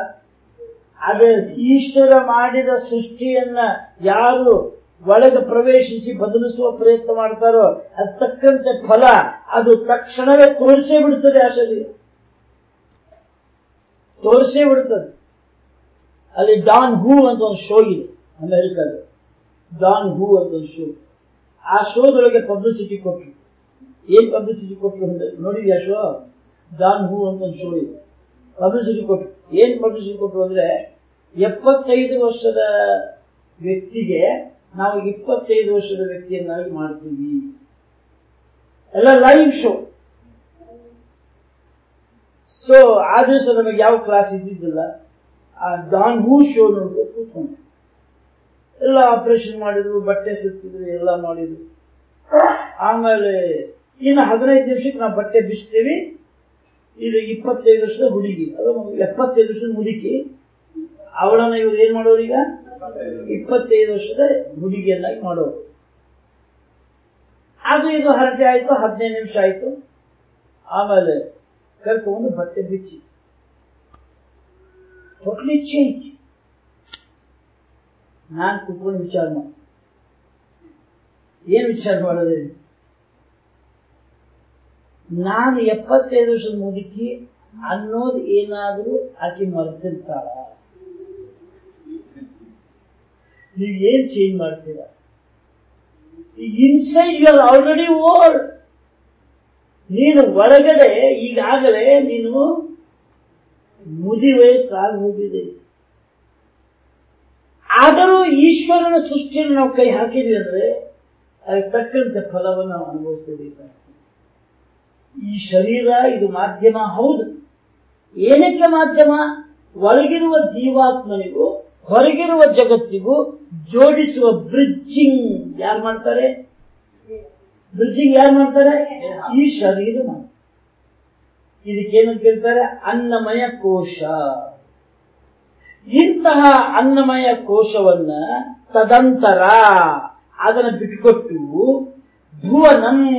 ಆದ್ರೆ ಈಶ್ವರ ಮಾಡಿದ ಸೃಷ್ಟಿಯನ್ನ ಯಾರು ಒಳಗೆ ಪ್ರವೇಶಿಸಿ ಬದಲಿಸುವ ಪ್ರಯತ್ನ ಮಾಡ್ತಾರೋ ಅದ್ ತಕ್ಕಂತೆ ಫಲ ಅದು ತಕ್ಷಣವೇ ತೋರಿಸೇ ಬಿಡ್ತದೆ ಆ ಶರೀರ. ತೋರಿಸೇ ಬಿಡುತ್ತದೆ ಅಲ್ಲಿ ಡಾನ್ ಹೂ ಅಂತ ಒಂದು ಶೋ ಇದೆ ಅಮೆರಿಕದ ಡಾನ್ ಹೂ ಅಂತ ಒಂದು ಶೋ. ಆ ಶೋದೊಳಗೆ ಪಬ್ಲಿಸಿಟಿ ಕೊಟ್ರು. ಏನ್ ಪಬ್ಲಿಸಿಟಿ ಕೊಟ್ರು ಅಂದ್ರೆ ನೋಡಿದ್ಯಾ ಶೋ ಡಾನ್ ಹೂ ಅಂತ ಒಂದು ಶೋ ಇದೆ. ಪಬ್ಲಿಸಿಟಿ ಕೊಟ್ಟರು ಏನ್ ಪಬ್ಲಿಸಿಟಿ ಕೊಟ್ರು ಅಂದ್ರೆ, ಎಪ್ಪತ್ತೈದು ವರ್ಷದ ವ್ಯಕ್ತಿಗೆ ನಾವು ಇಪ್ಪತ್ತೈದು ವರ್ಷದ ವ್ಯಕ್ತಿಯನ್ನಾಗಿ ಮಾಡ್ತೀವಿ. ಎಲ್ಲ ಲೈವ್ ಶೋ ಸೊ ಆ ದಿವಸ ನಮಗೆ ಯಾವ ಕ್ಲಾಸ್ ಇದ್ದಿದ್ದಿಲ್ಲ. ಆ ಡಾನ್ ಹೂ ಶೋ ನೋಡ್ಬೇಕು ಕೂತ್ಕೊಂಡೆ ಎಲ್ಲ ಆಪರೇಷನ್ ಮಾಡಿದ್ರು, ಬಟ್ಟೆ ಸುತ್ತಿದ್ರು, ಎಲ್ಲ ಮಾಡಿದ್ರು. ಆಮೇಲೆ ಇನ್ನು ಹದಿನೈದು ನಿಮಿಷಕ್ಕೆ ನಾವು ಬಟ್ಟೆ ಬಿಸ್ತೀವಿ ಇದು ಇಪ್ಪತ್ತೈದು ವರ್ಷದ ಹುಡುಗಿ. ಅದು ಎಪ್ಪತ್ತೈದು ವರ್ಷದ ಹುಡುಕಿ ಅವಳನ್ನ ಇವರು ಏನ್ ಮಾಡೋರು ಈಗ? ಇಪ್ಪತ್ತೈದು ವರ್ಷದ ಹುಡುಗಿಯನ್ನಾಗಿ ಮಾಡೋರು. ಅದು ಇದು ಹರಟೆ ಆಯ್ತು, ಹದಿನೈದು ನಿಮಿಷ ಆಯ್ತು. ಆಮೇಲೆ ಕರ್ಕೊಂಡು ಬಟ್ಟೆ ಬಿಚ್ಚಿ. ಟೋಟ್ಲಿ ಚೇಂಜ್ ನಾನು ಕುತ್ಕೊಂಡು ವಿಚಾರ ಮಾಡ. ಏನ್ ವಿಚಾರ ಮಾಡಿದ್ರೆ ನಾನು ಎಪ್ಪತ್ತೈದು ವರ್ಷದ ಮುದುಕಿ ಅನ್ನೋದು ಏನಾದ್ರೂ ಆಕೆ ಮರೆತಿರ್ತಾಳ? ನೀವು ಏನ್ ಚೇಂಜ್ ಮಾಡ್ತೀರಾ? Inside you are already old ನೀನು ಒಳಗಡೆ ಈಗಾಗಲೇ ನೀನು ಮುದಿ ವಯಸ್ಸಾಗಿ ಹೋಗಿದೆ. ಆದರೂ ಈಶ್ವರನ ಸೃಷ್ಟಿಯನ್ನು ನಾವು ಕೈ ಹಾಕಿದ್ವಿ ಅಂದ್ರೆ ಅದಕ್ಕೆ ತಕ್ಕಂತೆ ಫಲವನ್ನು ನಾವು ಅನುಭವಿಸಬೇಕಾಗ್ತದೆ ಈ ಶರೀರ, ಇದು ಮಾಧ್ಯಮ, ಹೌದು. ಏನಕ್ಕೆ ಮಾಧ್ಯಮ? ಒಳಗಿರುವ ಜೀವಾತ್ಮನಿಗೂ, ಹೊರಗಿರುವ ಜಗತ್ತಿಗೂ ಜೋಡಿಸುವ ಬ್ರಿಡ್ಜಿಂಗ್ ಯಾರು ಮಾಡ್ತಾರೆ? ಬ್ರಿಡ್ಜಿಂಗ್ ಯಾರು ಮಾಡ್ತಾರೆ? ಈ ಶರೀರ ಮಾಡ್ತಾರೆ. ಕೇಳ್ತಾರೆ? ಅನ್ನಮಯ ಕೋಶ. ಇಂತಹ ಅನ್ನಮಯ ಕೋಶವನ್ನ ತದಂತರ ಅದನ್ನು ಬಿಟ್ಕೊಟ್ಟು ಭುವನಂ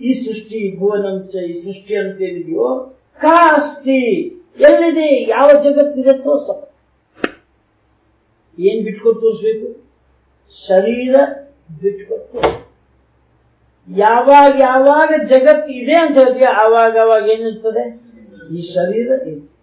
ಈ ಸೃಷ್ಟಿ ಭುವನಂಚ ಈ ಸೃಷ್ಟಿ ಅಂತ ಕಾ ಕಾಸ್ತಿ, ಎಲ್ಲಿದೆ, ಯಾವ ಜಗತ್ತಿದೆ ತೋರ್ಸ. ಏನ್ ಬಿಟ್ಕೊಂಡು ತೋರಿಸ್ಬೇಕು? ಶರೀರ ಬಿಟ್ಕೊಂಡು ಯಾವಾಗ ಯಾವಾಗ ಜಗತ್ತು ಇದೆ ಅಂತ ಹೇಳ್ತೀಯ, ಆವಾಗ ಆವಾಗ ಏನಿರ್ತದೆ? ಈ ಶರೀರ ಇದೆ.